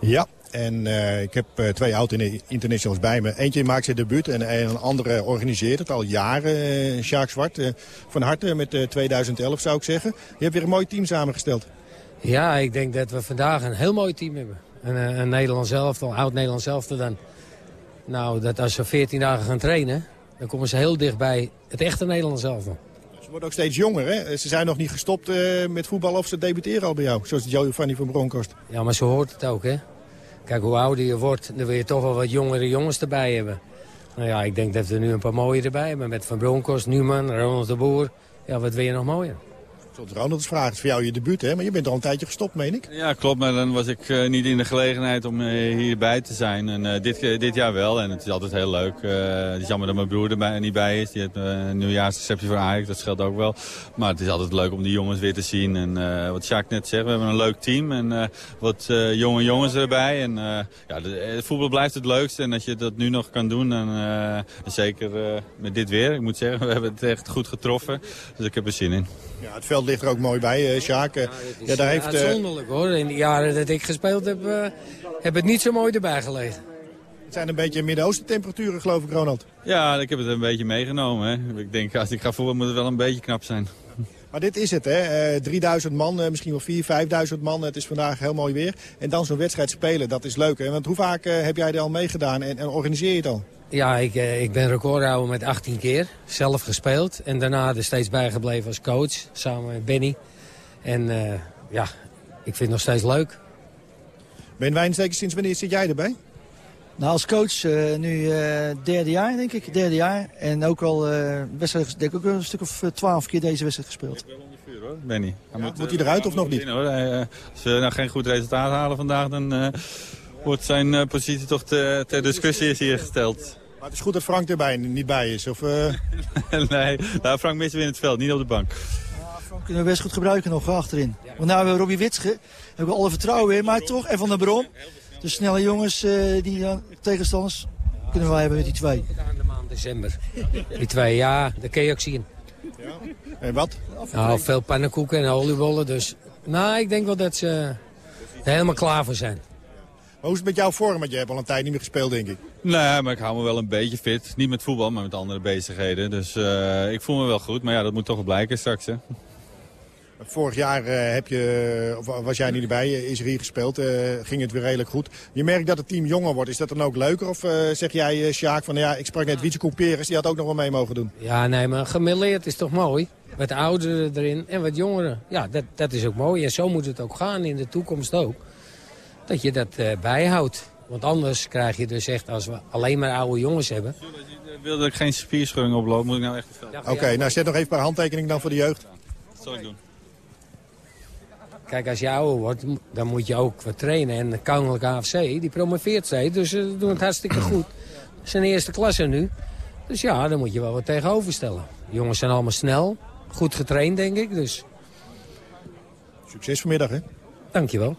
Ja, en eh, ik heb eh, twee oud-internationals bij me. Eentje maakt zijn debuut en, en een andere organiseert het al jaren. Sjaak Zwart, van harte met eh, 2011 zou ik zeggen. Je hebt weer een mooi team samengesteld. Ja, ik denk dat we vandaag een heel mooi team hebben. Een, een Nederlands elftal, oud-Nederlands elftal dan. Nou, dat als ze 14 dagen gaan trainen, dan komen ze heel dichtbij het echte Nederlands elftal. Ze worden ook steeds jonger, hè? Ze zijn nog niet gestopt met voetbal of ze debuteren al bij jou. Zoals Giovanni van Bronckhorst. Ja, maar zo hoort het ook, hè. Kijk, hoe ouder je wordt, dan wil je toch wel wat jongere jongens erbij hebben. Nou ja, ik denk dat we nu een paar mooie erbij hebben. Met Van Bronckhorst, Numan, Ronald de Boer. Ja, wat wil je nog mooier? Zoals Ronald vraagt, het is voor jou je debuut, hè? Maar je bent al een tijdje gestopt, meen ik. Ja, klopt. Maar dan was ik eh, niet in de gelegenheid om eh, hierbij te zijn. En eh, dit, dit jaar wel. En het is altijd heel leuk. Het is jammer dat mijn broer er niet bij is. Die heeft een nieuwjaarsreceptie voor Ajax. Dat scheelt ook wel. Maar het is altijd leuk om die jongens weer te zien. En wat Sjaak net zegt, we hebben een leuk team. En wat jonge jongens erbij. En ja, de, voetbal blijft het leukste. En dat je dat nu nog kan doen. En eh, zeker met dit weer. Ik moet zeggen, we hebben het echt goed getroffen. Dus ik heb er zin in. Ja, het veld ligt er ook mooi bij, eh Sjaak. Eh, ja, daar heeft, eh, Uitzonderlijk hoor. In de jaren dat ik gespeeld heb, heb het niet zo mooi erbij gelegen. het zijn een beetje Midden-Oosten temperaturen, geloof ik, Ronald. Ja, ik heb het een beetje meegenomen. Hè. Ik denk, als ik ga voetballen moet het wel een beetje knap zijn. Maar dit is het, hè? Eh 3000 man, eh, misschien wel 4.000, 5000 man. Het is vandaag heel mooi weer. En dan zo'n wedstrijd spelen, dat is leuk. Hè? Want hoe vaak heb jij er al meegedaan en, en organiseer je het al? Ja, ik, eh, ik ben recordhouder met 18 keer. Zelf gespeeld. En daarna er steeds bijgebleven als coach. Samen met Benny. En eh, ja, ik vind het nog steeds leuk. Ben Wijnsteker, sinds wanneer zit jij erbij? Nou, als coach eh, nu eh, derde jaar, denk ik. Derde jaar. En ook al eh wedstrijd, denk ik ook een stuk of twaalf keer deze wedstrijd gespeeld. Benny. Hij moet hij eruit of nog niet? in, hoor. Hij, eh, als we nou geen goed resultaat halen vandaag, dan eh, wordt zijn eh, positie toch te- ter discussie is hier gesteld. Maar het is goed dat Frank erbij niet bij is. Of, eh, nee, nou, Frank missen we in het veld, niet op de bank. Kunnen we best goed gebruiken nog achterin. Want nu hebben we Robbie Witsche. Hebben we alle vertrouwen in, maar toch. En Van der Brom. De snelle jongens eh, die dan tegenstanders kunnen wij hebben met die twee. maand december. Die twee, ja, dat kun je ook zien. En wat? Nou, veel pannenkoeken en oliebollen. Dus nou, ik denk wel dat ze er helemaal klaar voor zijn. Hoe is het met jouw vorm? Want je hebt al een tijd niet meer gespeeld, denk ik. Nee, maar ik hou me wel een beetje fit. Niet met voetbal, maar met andere bezigheden. Dus eh, ik voel me wel goed. Maar ja, dat moet toch wel blijken straks. Hè? Vorig jaar eh, heb je, of was jij niet erbij, is er hier gespeeld. eh, ging het weer redelijk goed. Je merkt dat het team jonger wordt. Is dat dan ook leuker? Of eh, zeg jij, eh Sjaak, van ja, ik sprak net Wietse Couperus, die had ook nog wel mee mogen doen. Ja, nee, maar gemêleerd is toch mooi? Wat ouderen erin en wat jongeren. Ja, dat, dat is ook mooi. En zo moet het ook gaan in de toekomst ook. Dat je dat eh, bijhoudt. Want anders krijg je dus echt, als we alleen maar oude jongens hebben... Wil dat ik geen spierscheuring oploop, moet ik nou echt het veld. Oké, nou zet nog even een paar handtekeningen dan voor de jeugd. Dat zal ik doen. Kijk, als je ouder wordt, dan moet je ook wat trainen. En de Koninklijke AFC, die promoveert steeds, dus ze doen het hartstikke goed. Zijn eerste klasse nu. Dus ja, daar moet je wel wat tegenover stellen. De jongens zijn allemaal snel. Goed getraind, denk ik. Dus Succes vanmiddag, hè? dankjewel.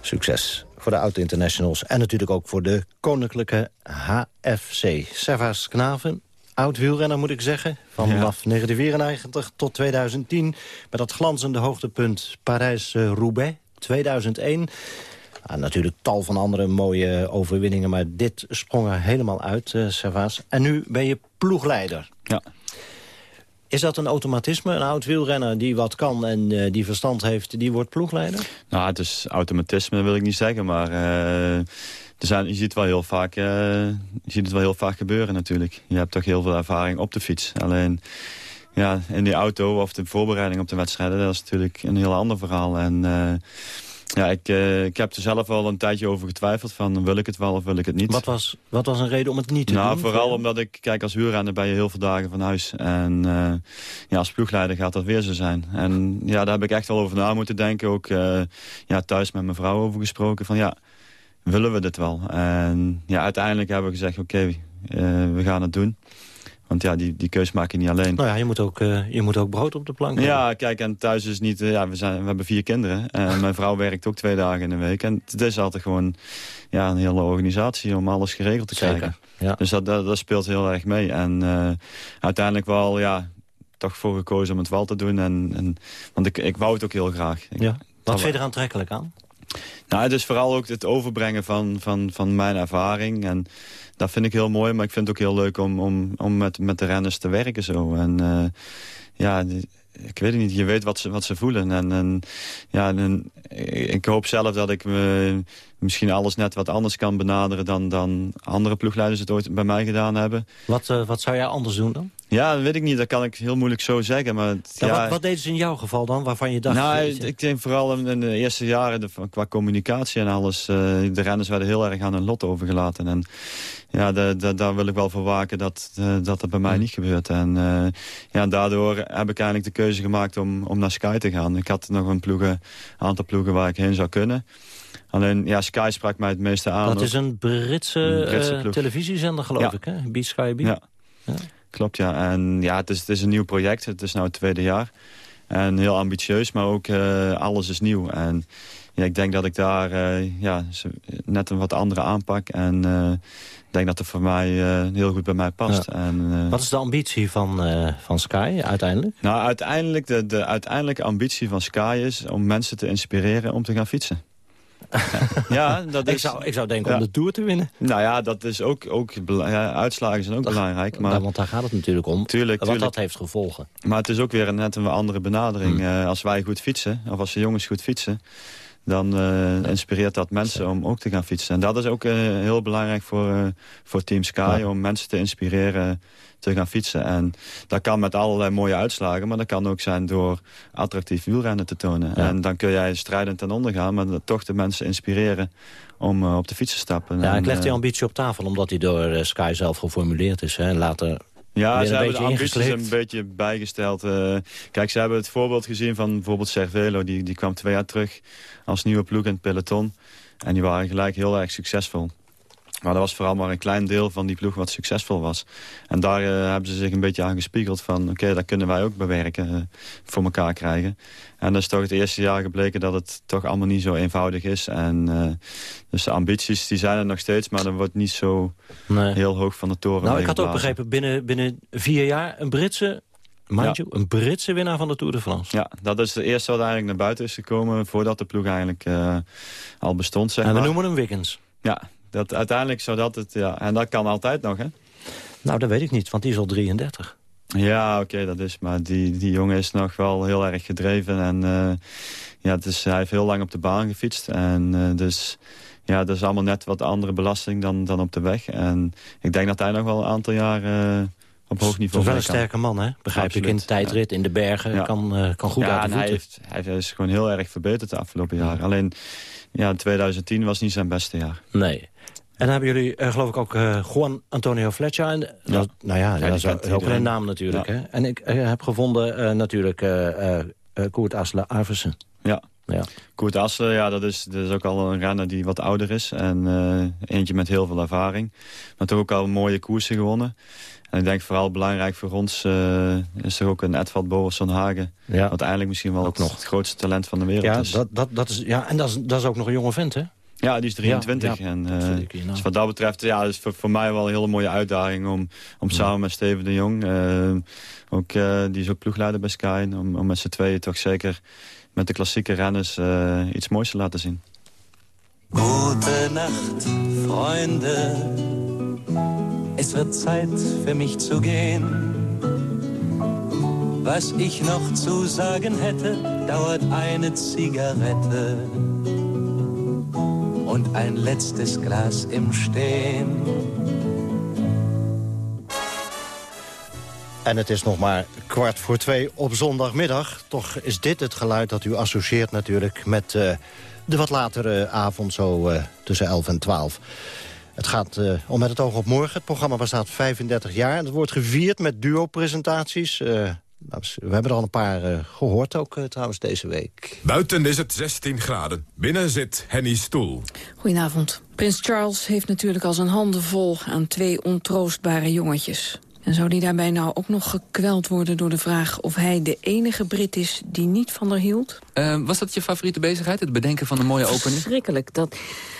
Succes voor de oud-internationals en natuurlijk ook voor de koninklijke HFC. Servaas Knaven, oud-wielrenner moet ik zeggen. Vanaf 1994 tot 2010 met dat glanzende hoogtepunt Parijs-Roubaix 2001. Ah, natuurlijk tal van andere mooie overwinningen, maar dit sprong er helemaal uit, eh Servaas. En nu ben je ploegleider. Ja. Is dat een automatisme? Een oud-wielrenner die wat kan en eh, die verstand heeft, die wordt ploegleider? Nou, het is automatisme wil ik niet zeggen, maar eh, je, ziet wel heel vaak, eh, je ziet het wel heel vaak gebeuren natuurlijk. Je hebt toch heel veel ervaring op de fiets. Alleen ja, in die auto of de voorbereiding op de wedstrijden, dat is natuurlijk een heel ander verhaal. En ja, ik, eh, ik heb er zelf wel een tijdje over getwijfeld van wil ik het wel of wil ik het niet. Wat was, wat was een reden om het niet te nou, doen? vooral omdat ik, kijk, als huurrenner ben je heel veel dagen van huis. En eh, ja, als ploegleider gaat dat weer zo zijn. En ja, daar heb ik echt wel over na moeten denken. Ook eh, ja, thuis met mijn vrouw over gesproken. Van ja, willen we dit wel? En ja, uiteindelijk hebben we gezegd, oké, we gaan het doen. Want ja, die, die keus maak je niet alleen. Nou ja, je moet, ook, eh, je moet ook brood op de plank hebben. Ja, kijk, en thuis is niet... eh, ja, we, zijn, we hebben vier kinderen. En mijn vrouw werkt ook twee dagen in de week. En het is altijd gewoon ja, een hele organisatie om alles geregeld te Zeker, krijgen. ja. Dus dat, dat, dat speelt heel erg mee. En eh, uiteindelijk wel, ja, toch voor gekozen om het wel te doen. En, en, want ik, ik wou het ook heel graag. Ik- Ja. Wat vind je er aantrekkelijk aan? nou, het is vooral ook het overbrengen van, van, van mijn ervaring. En dat vind ik heel mooi. Maar ik vind het ook heel leuk om, om, om met, met de renners te werken zo. En eh, ja, ik weet het niet. Je weet wat ze, wat ze voelen. En, en ja, en, ik hoop zelf dat ik me misschien alles net wat anders kan benaderen... dan, dan andere ploegleiders het ooit bij mij gedaan hebben. Wat, eh, wat zou jij anders doen dan? Ja, dat weet ik niet. Dat kan ik heel moeilijk zo zeggen. Maar het- Ja, ja, wat, wat deden ze in jouw geval dan, waarvan je dacht... nou, ik denk vooral in de eerste jaren de, qua communicatie en alles. eh, de renners werden heel erg aan hun lot overgelaten. En ja, de, de- daar wil ik wel voor waken dat, eh, dat dat bij mij niet gebeurt. En ja, daardoor heb ik eigenlijk de keuze gemaakt om, om naar Sky te gaan. Ik had nog een ploegen, aantal ploegen waar ik heen zou kunnen. Alleen, ja, Sky sprak mij het meeste aan. dat is een Britse, Een Britse eh, televisiezender, geloof Ja. ik, hè? Sky Beat. Ja. Klopt, ja. En ja, het is, het is een nieuw project. Het is nu het tweede jaar. En heel ambitieus, maar ook eh, alles is nieuw. En ja, ik denk dat ik daar eh, ja, net een wat andere aanpak. En denk dat het voor mij eh, heel goed bij mij past. Ja. En, eh, Wat is de ambitie van, eh, van Sky uiteindelijk? nou, uiteindelijk, de, de uiteindelijke ambitie van Sky is om mensen te inspireren om te gaan fietsen. ja, dat is... Ik zou, ik zou denken Ja. om de Tour te winnen. Nou ja, dat is ook, ook ja, uitslagen zijn ook belangrijk. Maar want daar gaat het natuurlijk om. Tuurlijk, Want tuurlijk. dat heeft gevolgen. Maar het is ook weer een, net een andere benadering. Eh, als wij goed fietsen, of als de jongens goed fietsen... dan eh, inspireert dat mensen om ook te gaan fietsen. En dat is ook eh, heel belangrijk voor, eh, voor Team Sky... Ja. om mensen te inspireren te gaan fietsen. En dat kan met allerlei mooie uitslagen... maar dat kan ook zijn door attractief wielrennen te tonen. Ja. En dan kun jij strijdend ten onder gaan... maar toch de mensen inspireren om op de fiets te stappen. Ja, ik leg die ambitie op tafel, omdat die door Sky zelf geformuleerd is. Hè. Later Ja, ze hebben de ambities een beetje bijgesteld. eh. kijk, ze hebben het voorbeeld gezien van bijvoorbeeld Cervelo. Die, die kwam twee jaar terug als nieuwe ploeg in het peloton. En die waren gelijk heel erg succesvol. Maar dat was vooral maar een klein deel van die ploeg wat succesvol was. En daar eh, hebben ze zich een beetje aan gespiegeld van... oké, dat kunnen wij ook bewerken, eh, voor elkaar krijgen. En dat is toch het eerste jaar gebleken dat het toch allemaal niet zo eenvoudig is. En eh, dus de ambities die zijn er nog steeds, maar er wordt niet zo Nee. heel hoog van de toren Nou, ik had ook begrepen, binnen, binnen vier jaar een Britse, mind Ja. you, een Britse winnaar van de Tour de France. Ja, dat is de eerste wat eigenlijk naar buiten is gekomen... voordat de ploeg eigenlijk al bestond, zeg en we maar. noemen hem Wiggins. Ja, dat, uiteindelijk zou dat het... Ja, en dat kan altijd nog, hè? Nou, dat weet ik niet, want die is al 33. Ja, oké, dat is... Maar die, die jongen is nog wel heel erg gedreven. En eh, ja, dus hij heeft heel lang op de baan gefietst. En eh, dus... Ja, dat is allemaal net wat andere belasting dan, dan op de weg. En ik denk dat hij nog wel een aantal jaar eh, op hoog niveau is wel een kan. sterke man, hè? Begrijp ik, in de Absoluut, tijdrit, in de bergen, Ja. kan, kan goed ja, uit hij, heeft, hij is gewoon heel erg verbeterd de afgelopen jaren. Alleen, ja, 2010 was niet zijn beste jaar. Nee. En dan hebben jullie, eh, geloof ik, ook eh, Juan Antonio Fletcher. En, dat, nou ja, Ja, dat is ook iedereen. een naam natuurlijk. Ja. Hè? En ik eh, heb gevonden natuurlijk Koert Asle Arversen. Ja. Ja. Koert Asselen, ja, dat is, dat is ook al een renner die wat ouder is. En eentje met heel veel ervaring. Maar toch ook al mooie koersen gewonnen. En ik denk vooral belangrijk voor ons uh, is er ook een Edvald Boasson Hagen. Ja. Wat eigenlijk misschien wel Ook het, nog. het grootste talent van de wereld Ja, is. dat, dat, dat is, ja, en dat is, dat is ook nog een jonge vent, hè? Ja, die is 23. Ja, ja. En, eh, ik nou. dus wat dat betreft ja, is voor, voor mij wel een hele mooie uitdaging... om, om samen met Steven de Jong, eh, ook, eh, die is ook ploegleider bij Sky... om, om met z'n tweeën toch zeker met de klassieke renners eh, iets moois te laten zien. Gute Nacht, Freunde. Es wird Zeit für mich zu gehen. Was ich noch zu sagen hätte, dauert eine Zigarette und ein letztes Glas im Stehen. En het is nog maar kwart voor twee op zondagmiddag. Toch is dit het geluid dat u associeert natuurlijk met eh, de wat latere avond... zo eh, tussen 11 en 12. Het gaat eh, om Met het oog op morgen. Het programma bestaat 35 jaar. En het wordt gevierd met duo-presentaties. We hebben er al een paar eh, gehoord ook eh, trouwens deze week. Buiten is het 16 graden. Binnen zit Henny Stoel. Goedenavond. Prins Charles heeft natuurlijk al zijn handen vol aan twee ontroostbare jongetjes. En zou die daarbij nou ook nog gekweld worden door de vraag... of hij de enige Brit is die niet van haar hield? Eh, was dat je favoriete bezigheid, het bedenken van een mooie opening? Verschrikkelijk. Dat,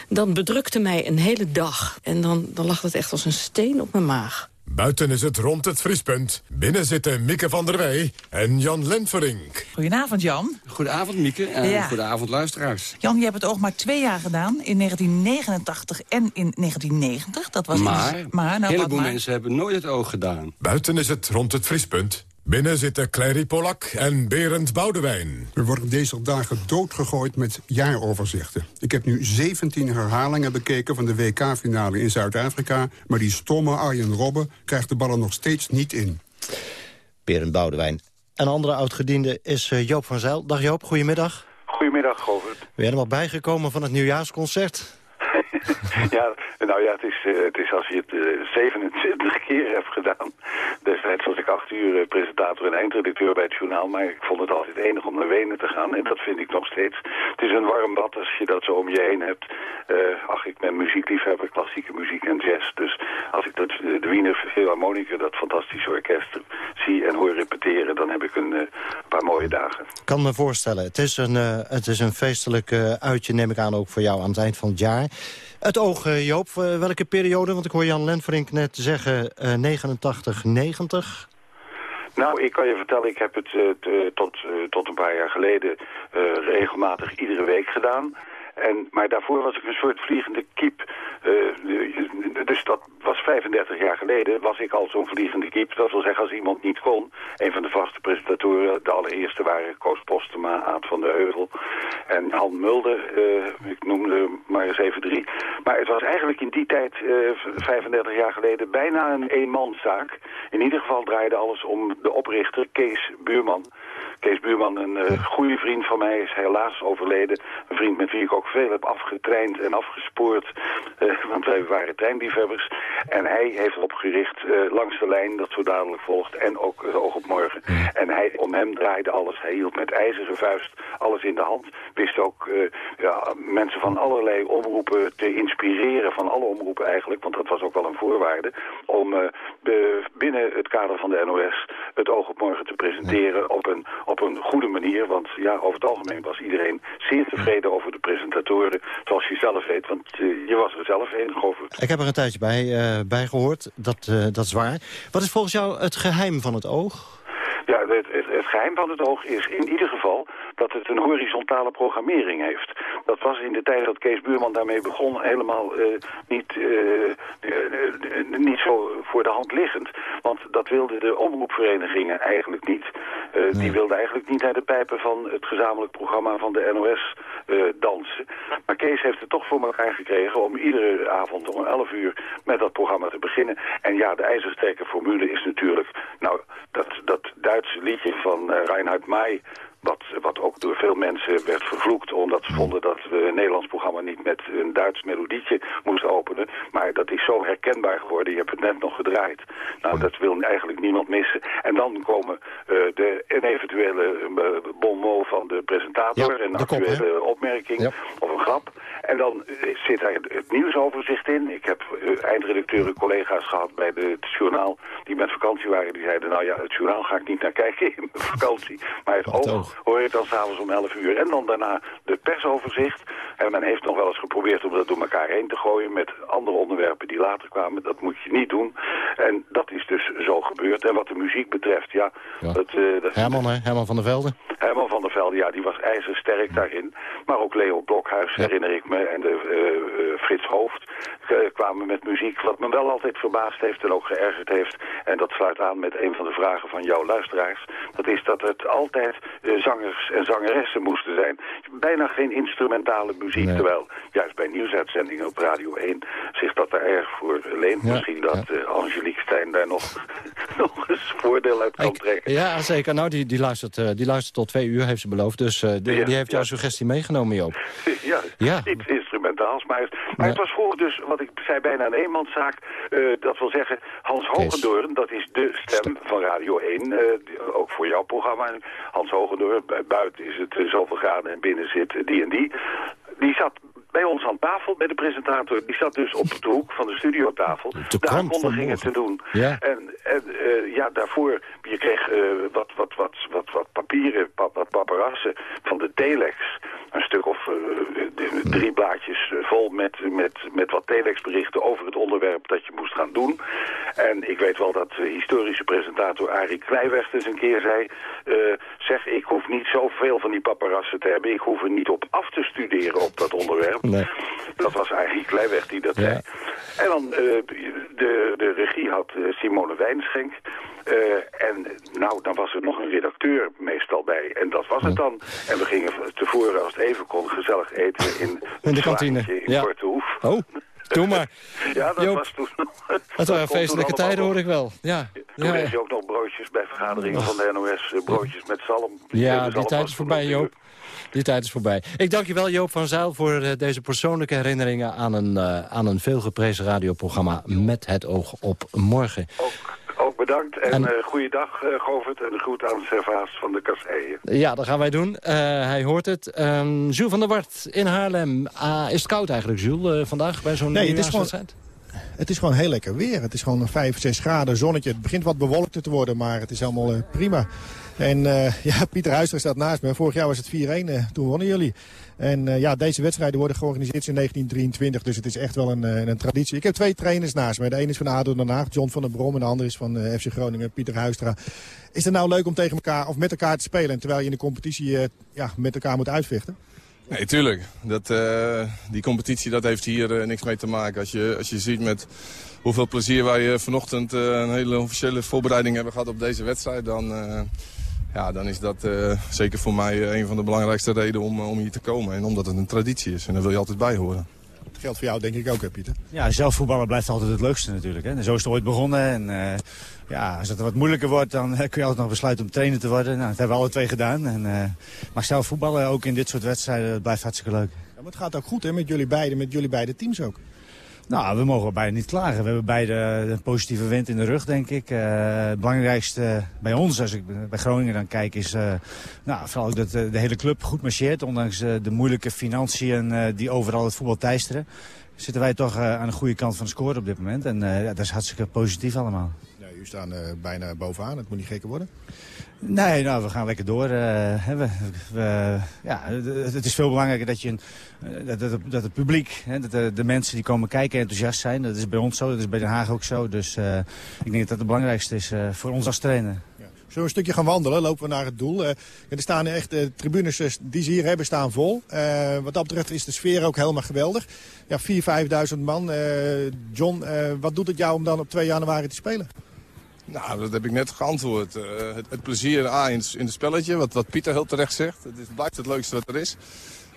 dat bedrukte mij een hele dag. En dan, dan lag het echt als een steen op mijn maag. Buiten is het rond het vriespunt. Binnen zitten Mieke van der Wij en Jan Lenverink. Goedenavond, Jan. Goedenavond, Mieke. En Ja. goedenavond, luisteraars. Jan, je hebt het oog maar twee jaar gedaan. In 1989 en in 1990. Dat was maar, dus- maar, nou, een wat heleboel maar. mensen hebben nooit het oog gedaan. Buiten is het rond het vriespunt. Binnen zitten Clary Polak en Berend Boudewijn. We worden deze dagen doodgegooid met jaaroverzichten. Ik heb nu 17 herhalingen bekeken van de WK-finale in Zuid-Afrika... maar die stomme Arjen Robben krijgt de ballen nog steeds niet in. Berend Boudewijn. Een andere oud-gediende is eh, Joop van Zijl. Dag Joop, goedemiddag. Goedemiddag, Govert. Ben je helemaal bijgekomen van het nieuwjaarsconcert? ja, nou ja, het is, eh, het is als je het eh, 27 keer hebt gedaan. Destijds was ik acht uur eh, presentator en eindredacteur bij het journaal. Maar ik vond het altijd enig om naar Wenen te gaan. En dat vind ik nog steeds. Het is een warm bad als je dat zo om je heen hebt. Eh, ach, ik ben muziekliefhebber, klassieke muziek en jazz. Dus als ik dat, de Wiener Philharmonica, dat fantastische orkest, zie en hoor repeteren... dan heb ik een eh, paar mooie dagen. Kan me voorstellen. Het is een, eh, het is een feestelijk eh, uitje, neem ik aan, ook voor jou aan het eind van het jaar. Het oog, eh, Joop, eh, welke periode? Want ik hoor Jan Lenverink net zeggen eh 89, 90. Nou, ik kan je vertellen, ik heb het eh, tot, eh, tot een paar jaar geleden eh, regelmatig iedere week gedaan. En, maar daarvoor was ik een soort vliegende kiep. Eh, dus dat was 35 jaar geleden, was ik al zo'n vliegende kiep. Dat wil zeggen, als iemand niet kon, een van de vaste presentatoren, de allereerste waren Koos Postema, Aad van der Heuvel en Han Mulder. eh, ik noemde maar eens even drie. Maar het was eigenlijk in die tijd, eh, 35 jaar geleden, bijna een eenmanszaak. In ieder geval draaide alles om de oprichter Kees Buurman. Kees Buurman, een eh, goede vriend van mij, is helaas overleden. Een vriend met wie ik ook veel heb afgetraind en afgespoord. eh, want wij waren treinliefhebbers. En hij heeft opgericht eh, langs de lijn, dat zo dadelijk volgt. En ook het oog op morgen. En hij, om hem draaide alles. Hij hield met ijzeren vuist alles in de hand. Wist ook eh, ja, mensen van allerlei omroepen te inspireren. Van alle omroepen eigenlijk. Want dat was ook wel een voorwaarde. Om eh, de- binnen het kader van de NOS het oog op morgen te presenteren op een, op een goede manier. Want ja, over het algemeen was iedereen zeer tevreden over de presentatoren. Zoals je zelf weet, want eh, je was er zelf een. Ik heb er een tijdje bij, eh, bij gehoord, dat, eh, dat is waar. Wat is volgens jou het geheim van het oog? Ja, het, het, het geheim van het oog is in ieder geval dat het een horizontale programmering heeft. Dat was in de tijd dat Kees Buurman daarmee begon helemaal eh, niet, eh, eh, niet zo voor de hand liggend. Want dat wilden de omroepverenigingen eigenlijk niet. Die wilden eigenlijk niet naar de pijpen van het gezamenlijk programma van de NOS dansen. Maar Kees heeft het toch voor elkaar gekregen om iedere avond om 11 uur met dat programma te beginnen. En ja, de ijzersterke formule is natuurlijk, nou, dat, dat Duitse liedje van Reinhard May... Wat, wat ook door veel mensen werd vervloekt... omdat ze vonden dat we een Nederlands programma niet met een Duits melodietje moesten openen. Maar dat is zo herkenbaar geworden. Je hebt het net nog gedraaid. Nou, dat wil eigenlijk niemand missen. En dan komen eh, de een eventuele uh, bon mot van de presentator Ja, en een kop, actuele opmerking Ja. of een grap. En dan eh, zit daar het nieuwsoverzicht in. Ik heb eh, eindredacteuren, collega's gehad bij de, het journaal die met vakantie waren. Die zeiden, nou ja, het journaal ga ik niet naar kijken in mijn vakantie. Maar het oog hoor je dan s'avonds om 11 uur. En dan daarna de persoverzicht. En men heeft nog wel eens geprobeerd om dat door elkaar heen te gooien met andere onderwerpen die later kwamen. Dat moet je niet doen. En dat is dus zo gebeurd. En wat de muziek betreft, ja, Dat, eh, dat, Herman, hè? Herman van der Velde. Herman van der Velde, ja, die was ijzersterk daarin. Maar ook Leo Blokhuis, herinner ik me, en de eh, eh, Frits Hoofd eh, kwamen met muziek. Wat me wel altijd verbaasd heeft en ook geërgerd heeft. En dat sluit aan met een van de vragen van jouw luisteraars. Dat is dat het altijd eh, zangers en zangeressen moesten zijn. Bijna geen instrumentale muziek. Terwijl juist bij nieuwsuitzendingen op Radio 1 zich dat daar erg voor leent. Ja, Misschien dat eh, Angelique Stijn daar nog, nog eens voordeel uit kan trekken. Ja, zeker. Nou, die, die, luistert, eh, die luistert tot twee uur, heeft ze beloofd. Dus eh, die, Ja, die heeft jouw suggestie meegenomen, Joop. Ja, Ja. Instrumentaals. Maar, maar het was vroeger dus, wat ik zei, bijna een eenmanszaak. Eh, dat wil zeggen, Hans Hogendoorn, dat is de stem van Radio 1. eh, ook voor jouw programma. Hans Hogendoorn, buiten is het eh, zoveel graden en binnen zit die en die. Die zat bij ons aan tafel, bij de presentator. Die zat dus op de hoek van de studiotafel. De van aankondigingen te doen. Ja. En, en eh, ja, daarvoor, je kreeg eh, wat, wat, wat, wat, wat papieren, pap, wat paparassen van de telex. Een stuk of eh, de- drie blaadjes vol met, met, met wat telexberichten over het onderwerp dat je moest gaan doen. En ik weet wel dat de historische presentator Arie Kleiweg eens een keer zei... zeg, ik hoef niet zoveel van die paparassen te hebben. Ik hoef er niet op af te studeren op dat onderwerp. Nee. Dat was Arie Kleiweg die dat zei. En dan, eh, de, de regie had eh, Simone Wijnschenk. Eh, en nou, dan was er nog een redacteur meestal bij. En dat was het dan. En we gingen tevoren, als het even kon, gezellig eten in, In de kantine, in ja. Kortehoef. Oh, doe maar. Ja, dat Joop, was toen Het waren feestelijke tijden, hoor ik wel. Ja, Toen ja, je ook nog broodjes bij vergaderingen van de NOS. broodjes met zalm. ja die tijd is voorbij, Joop. Die tijd is voorbij. Ik dank je wel, Joop van Zijl, voor eh, deze persoonlijke herinneringen... aan een, eh, aan een veelgeprezen radioprogramma met het oog op morgen. Ook bedankt en, En- eh goeiedag, eh Govert. En de groet aan Servaas van de Kasseien. Ja, dat gaan wij doen. Eh, hij hoort het. Ehm Jules van der Wart in Haarlem. Ah, is het koud eigenlijk, Jules, vandaag bij zo'n Nee, het is gewoon- nieuwjaarswedstrijd? Het is gewoon heel lekker weer. Het is gewoon 5, 6 graden, zonnetje. Het begint wat bewolkt te worden, maar het is allemaal eh, prima. En eh, ja, Pieter Huister staat naast me. Vorig jaar was het 4-1, eh, toen wonnen jullie. En eh, ja, deze wedstrijden worden georganiseerd in 1923, dus het is echt wel een, een traditie. Ik heb twee trainers naast me. De ene is van ADO Den Haag, John van der Brom. En de andere is van FC Groningen, Pieter Huistra. Is het nou leuk om tegen elkaar of met elkaar te spelen... terwijl je in de competitie ja, met elkaar moet uitvechten? Nee, tuurlijk. Dat, die competitie dat heeft hier niks mee te maken. Als je, als je ziet met hoeveel plezier wij vanochtend een hele officiële voorbereiding hebben gehad op deze wedstrijd... dan, ja, dan is dat eh, zeker voor mij eh, een van de belangrijkste redenen om, om hier te komen. En omdat het een traditie is. En daar wil je altijd bij horen. Dat geldt voor jou denk ik ook, hè, Pieter? Ja, zelf voetballen blijft altijd het leukste natuurlijk. Hè. En zo is het ooit begonnen. En eh, ja, als het wat moeilijker wordt, dan eh, kun je altijd nog besluiten om trainer te worden. Nou, dat hebben we alle twee gedaan. En, eh, maar zelf voetballen, ook in dit soort wedstrijden, dat blijft hartstikke leuk. Ja, maar het gaat ook goed hè, met jullie beiden, met jullie beide teams ook. Nou, we mogen beide niet klagen. We hebben beide een positieve wind in de rug, denk ik. Eh, het belangrijkste bij ons, als ik bij Groningen dan kijk, is eh, nou, vooral ook dat eh, de hele club goed marcheert. Ondanks de moeilijke financiën die overal het voetbal teisteren. Zitten wij toch aan de goede kant van de score op dit moment. En dat is hartstikke positief allemaal. Jullie staan eh, bijna bovenaan, het moet niet gekker worden. Nee, nou, we gaan lekker door. eh, we, we- ja, het, is veel belangrijker dat, je een, eh, dat, dat, dat het publiek, hè, dat de, de mensen die komen kijken enthousiast zijn. Dat is bij ons zo, dat is bij Den Haag ook zo. Dus ik denk dat dat het belangrijkste is voor ons als trainer. Zullen we een stukje gaan wandelen? Lopen we naar het doel. Eh, er staan echt de tribunes die ze hier hebben staan vol. Wat dat betreft is de sfeer ook helemaal geweldig. Ja, 4.000, 5.000 man. John, wat doet het jou om dan op 2 januari te spelen? Nou, dat heb ik net geantwoord. Eh, het, plezier A, in, in het spelletje, wat, wat Pieter heel terecht zegt. Het is, blijft het leukste wat er is.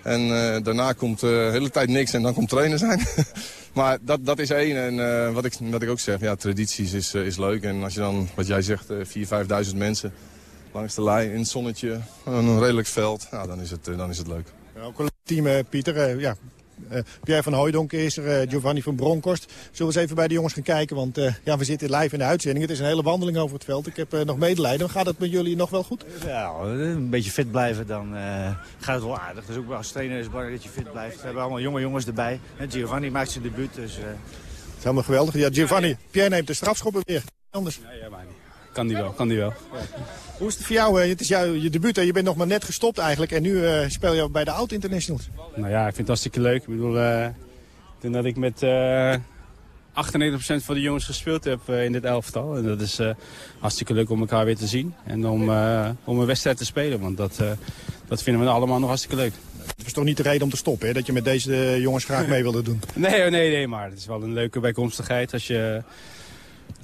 En eh, daarna komt eh, de hele tijd niks en dan komt trainer zijn. maar dat, dat is één. En wat, ik, wat ik ook zeg, ja, tradities is, is leuk. En als je dan, wat jij zegt, eh 4.000, 5.000 mensen langs de lijn in het zonnetje, een redelijk veld. Nou, dan is het, dan is het leuk. Ja, ook een leuk team, Pieter. Ja, Pierre van Hooijdonk is er, uh, Giovanni van Bronckhorst. Zullen we eens even bij de jongens gaan kijken? Want uh, ja, we zitten live in de uitzending. Het is een hele wandeling over het veld. Ik heb nog medelijden. Gaat het met jullie nog wel goed? Ja, een beetje fit blijven, dan gaat het wel aardig. Dus ook als trainer is het belangrijk dat je fit blijft. We hebben allemaal jonge jongens erbij. En Giovanni maakt zijn debuut, dus... Het is helemaal geweldig. Ja, Giovanni, Pierre neemt de strafschoppen weer. Anders. Ja, ja, maar niet. Kan die wel, kan die wel. Hoe is het voor jou? Het is jouw je debuut en je bent nog maar net gestopt eigenlijk. En nu uh, speel je bij de Oud Internationals. Nou ja, ik vind het hartstikke leuk. Ik bedoel, uh, ik denk dat ik met uh, 98% van de jongens gespeeld heb in dit elftal. En dat is hartstikke leuk om elkaar weer te zien. En om, om een wedstrijd te spelen. Want dat, dat vinden we allemaal nog hartstikke leuk. Het was toch niet de reden om te stoppen, hè? dat je met deze jongens graag mee wilde doen? Nee, nee, nee, maar het is wel een leuke bijkomstigheid als je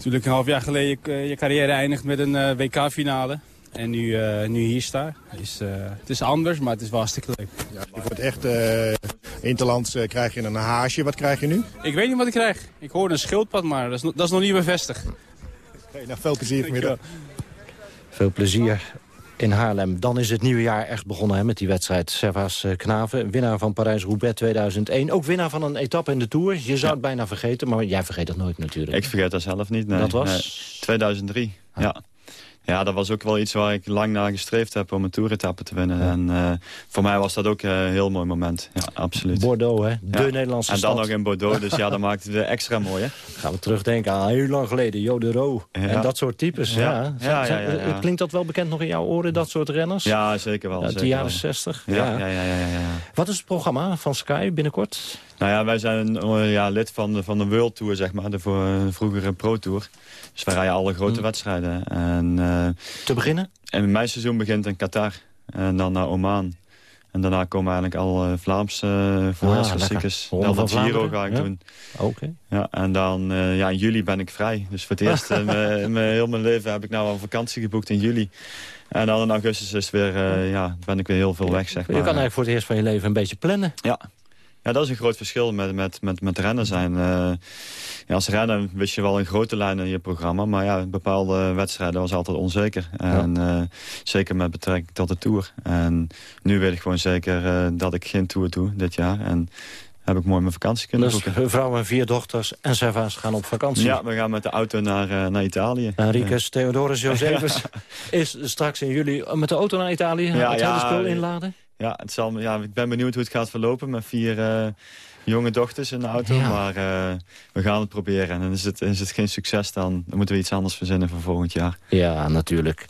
natuurlijk een half jaar geleden je, je carrière eindigt met een uh, WK-finale. En nu, uh, nu hier sta. Is, uh, het is anders, maar het is wel hartstikke leuk. Ja, je wordt echt interlands krijg je een haasje. Wat krijg je nu? Ik weet niet wat ik krijg. Ik hoor een schildpad, maar dat is, dat is nog niet bevestigd. Okay, nou, veel plezier vanmiddag. Veel plezier in Haarlem. Dan is het nieuwe jaar echt begonnen hè, met die wedstrijd. Servaas Knaven, winnaar van Parijs-Roubaix 2001. Ook winnaar van een etappe in de Tour. Je zou ja. het bijna vergeten, maar jij vergeet dat nooit natuurlijk. Ik vergeet dat zelf niet, nee. Dat was? Nee, 2003, ah. ja. Ja, dat was ook wel iets waar ik lang naar gestreefd heb om een toeretappe te winnen. Ja. En uh, voor mij was dat ook een heel mooi moment. Ja, absoluut. Bordeaux, hè? De ja. Nederlandse En dan stad. nog in Bordeaux, dus ja, dat maakt het extra mooi, hè? Gaan we terugdenken aan heel lang geleden. Jo de Roo en dat soort types. Ja. Ja. Ja, Klinkt dat wel bekend nog in jouw oren, dat soort renners? Ja, zeker wel. Uit de jaren 60? Ja. Ja. Ja, ja, ja, ja, Wat is het programma van Sky binnenkort? Nou ja, wij zijn ja, lid van de, van de World Tour, zeg maar. De vroegere Pro Tour. Dus wij rijden alle grote mm. wedstrijden. En, uh, Te beginnen? En mijn seizoen begint in Qatar. En dan naar Oman. En daarna komen eigenlijk al uh, Vlaamse uh, voorjaarsklassiekers. Ah, dan van Giro ga ik ja. doen. Oké. Okay. Ja, en dan uh, ja, in juli ben ik vrij. Dus voor het eerst in, mijn, heel mijn leven heb ik nou een vakantie geboekt in juli. En dan in augustus is weer, ja, ben ik weer heel veel weg, zeg maar. Je kan eigenlijk voor het eerst van je leven een beetje plannen. Ja, ja, dat is een groot verschil met, met, met, met rennen zijn. Uh, ja, als rennen wist je wel een grote lijnen in je programma. Maar ja, bepaalde wedstrijden was altijd onzeker. En ja. uh, zeker met betrekking tot de Tour. En nu weet ik gewoon zeker uh, dat ik geen Tour doe dit jaar. En heb ik mooi mijn vakantie kunnen dus boeken. vrouw en vier dochters en Servaas gaan op vakantie. Ja, we gaan met de auto naar, naar Italië. Enriquez, Theodorus, Josephus is straks in juli met de auto naar Italië. Ja, het hele spul inladen. Ja, het zal, ja, ik ben benieuwd hoe het gaat verlopen met vier uh, jonge dochters in de auto. Ja. Maar uh, we gaan het proberen. En is het, is het geen succes, dan, dan moeten we iets anders verzinnen voor volgend jaar. Ja, natuurlijk.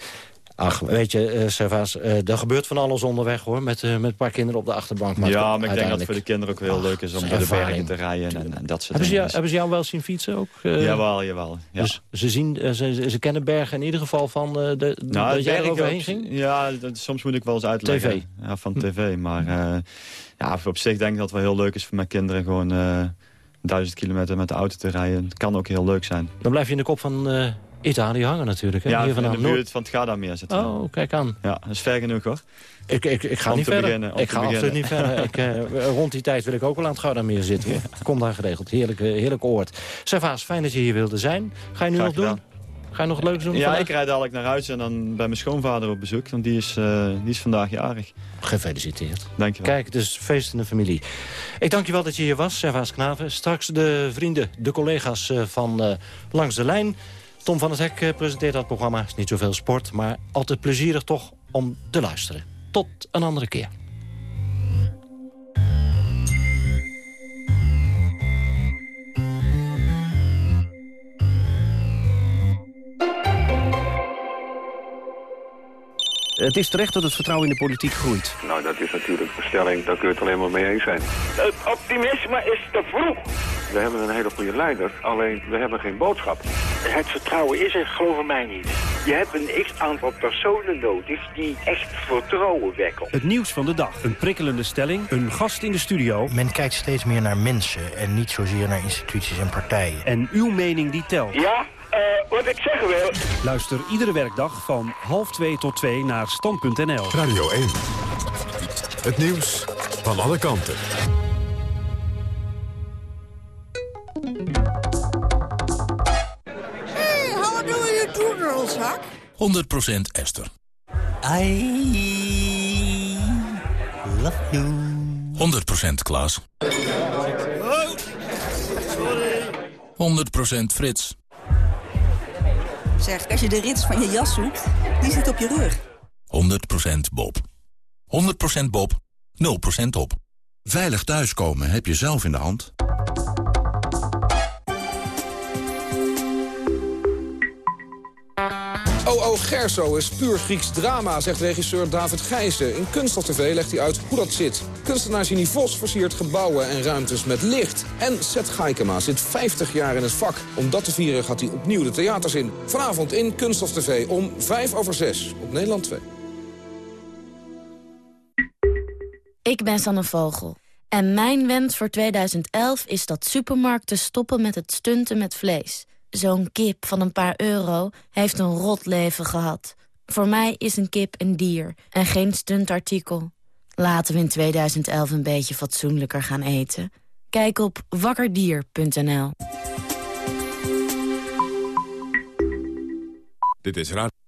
Ach, weet je, uh, Servaas, uh, er gebeurt van alles onderweg, hoor. Met, uh, met een paar kinderen op de achterbank. Maar ja, maar ik denk dat het voor de kinderen ook heel Ach, leuk is om door de bergen te rijden en, en, dat soort hebben dingen. Ze jou, hebben ze jou wel zien fietsen ook? jawel, jawel. Ja. Dus ze, zien, ze, ze kennen bergen in ieder geval van de, nou, dat jij er overheen ging? Ja, dat, soms moet ik wel eens uitleggen. TV? Ja, van tv. Maar ja, op zich denk ik dat het wel heel leuk is voor mijn kinderen gewoon duizend kilometer met de auto te rijden. Het kan ook heel leuk zijn. Dan blijf je in de kop van... Italië hangen natuurlijk. Hè? Ja, Hier in de buurt van het Gardameer zitten. Oh, kijk aan. Ja, dat is ver genoeg hoor. Ik, ik, ik ga om niet te verder. Beginnen, ik ga absoluut niet verder. Ik, uh, rond die tijd wil ik ook wel aan het Gardameer zitten. Hoor. Kom daar geregeld. Heerlijk, heerlijk oord. Servaas, fijn dat je hier wilde zijn. Ga je nu Graag nog doen? Ga je nog leuk doen Ja, vandaag? ik rijd dadelijk naar huis en dan bij mijn schoonvader op bezoek. Want die is, uh, die is vandaag jarig. Gefeliciteerd. Dank je wel. Kijk, is feest in de familie. Ik dank je wel dat je hier was, Servaas Knaven. Straks de vrienden, de collega's van uh, Langs de Lijn. Tom van het Hek presenteert dat programma. is niet zoveel sport, maar altijd plezierig toch om te luisteren. Tot een andere keer. Het is terecht dat het vertrouwen in de politiek groeit. Nou, dat is natuurlijk een stelling, daar kun je het alleen maar mee eens zijn. Het optimisme is te vroeg. We hebben een hele goede leider, alleen we hebben geen boodschap. Het vertrouwen is er, geloof mij niet. Je hebt een x-aantal personen nodig die echt vertrouwen wekken. Het nieuws van de dag, een prikkelende stelling, een gast in de studio. Men kijkt steeds meer naar mensen en niet zozeer naar instituties en partijen. En uw mening die telt. Ja? Uh, wat ik zeggen wil... Luister iedere werkdag van half twee tot twee naar stand.nl. Radio 1. Het nieuws van alle kanten. 100% Esther. I love you. 100% Klaas. Oh, sorry. 100% Frits. Zeg, als je de rits van je jas zoekt, die zit op je rug. 100% Bob. 100% Bob. 0% op. Veilig thuiskomen heb je zelf in de hand. O.O. Gerso is puur Grieks drama, zegt regisseur David Gijzen. In Kunststof TV legt hij uit hoe dat zit. Kunstenaar Ginny Vos versiert gebouwen en ruimtes met licht. En Seth Gaikema zit 50 jaar in het vak. Om dat te vieren gaat hij opnieuw de theaters in. Vanavond in Kunststof TV om 5 over 6 op Nederland 2. Ik ben Sanne Vogel. En mijn wens voor 2011 is dat supermarkten stoppen met het stunten met vlees. Zo'n kip van een paar euro heeft een rot leven gehad. Voor mij is een kip een dier en geen stuntartikel. Laten we in 2011 een beetje fatsoenlijker gaan eten. Kijk op wakkerdier.nl Dit is Raad.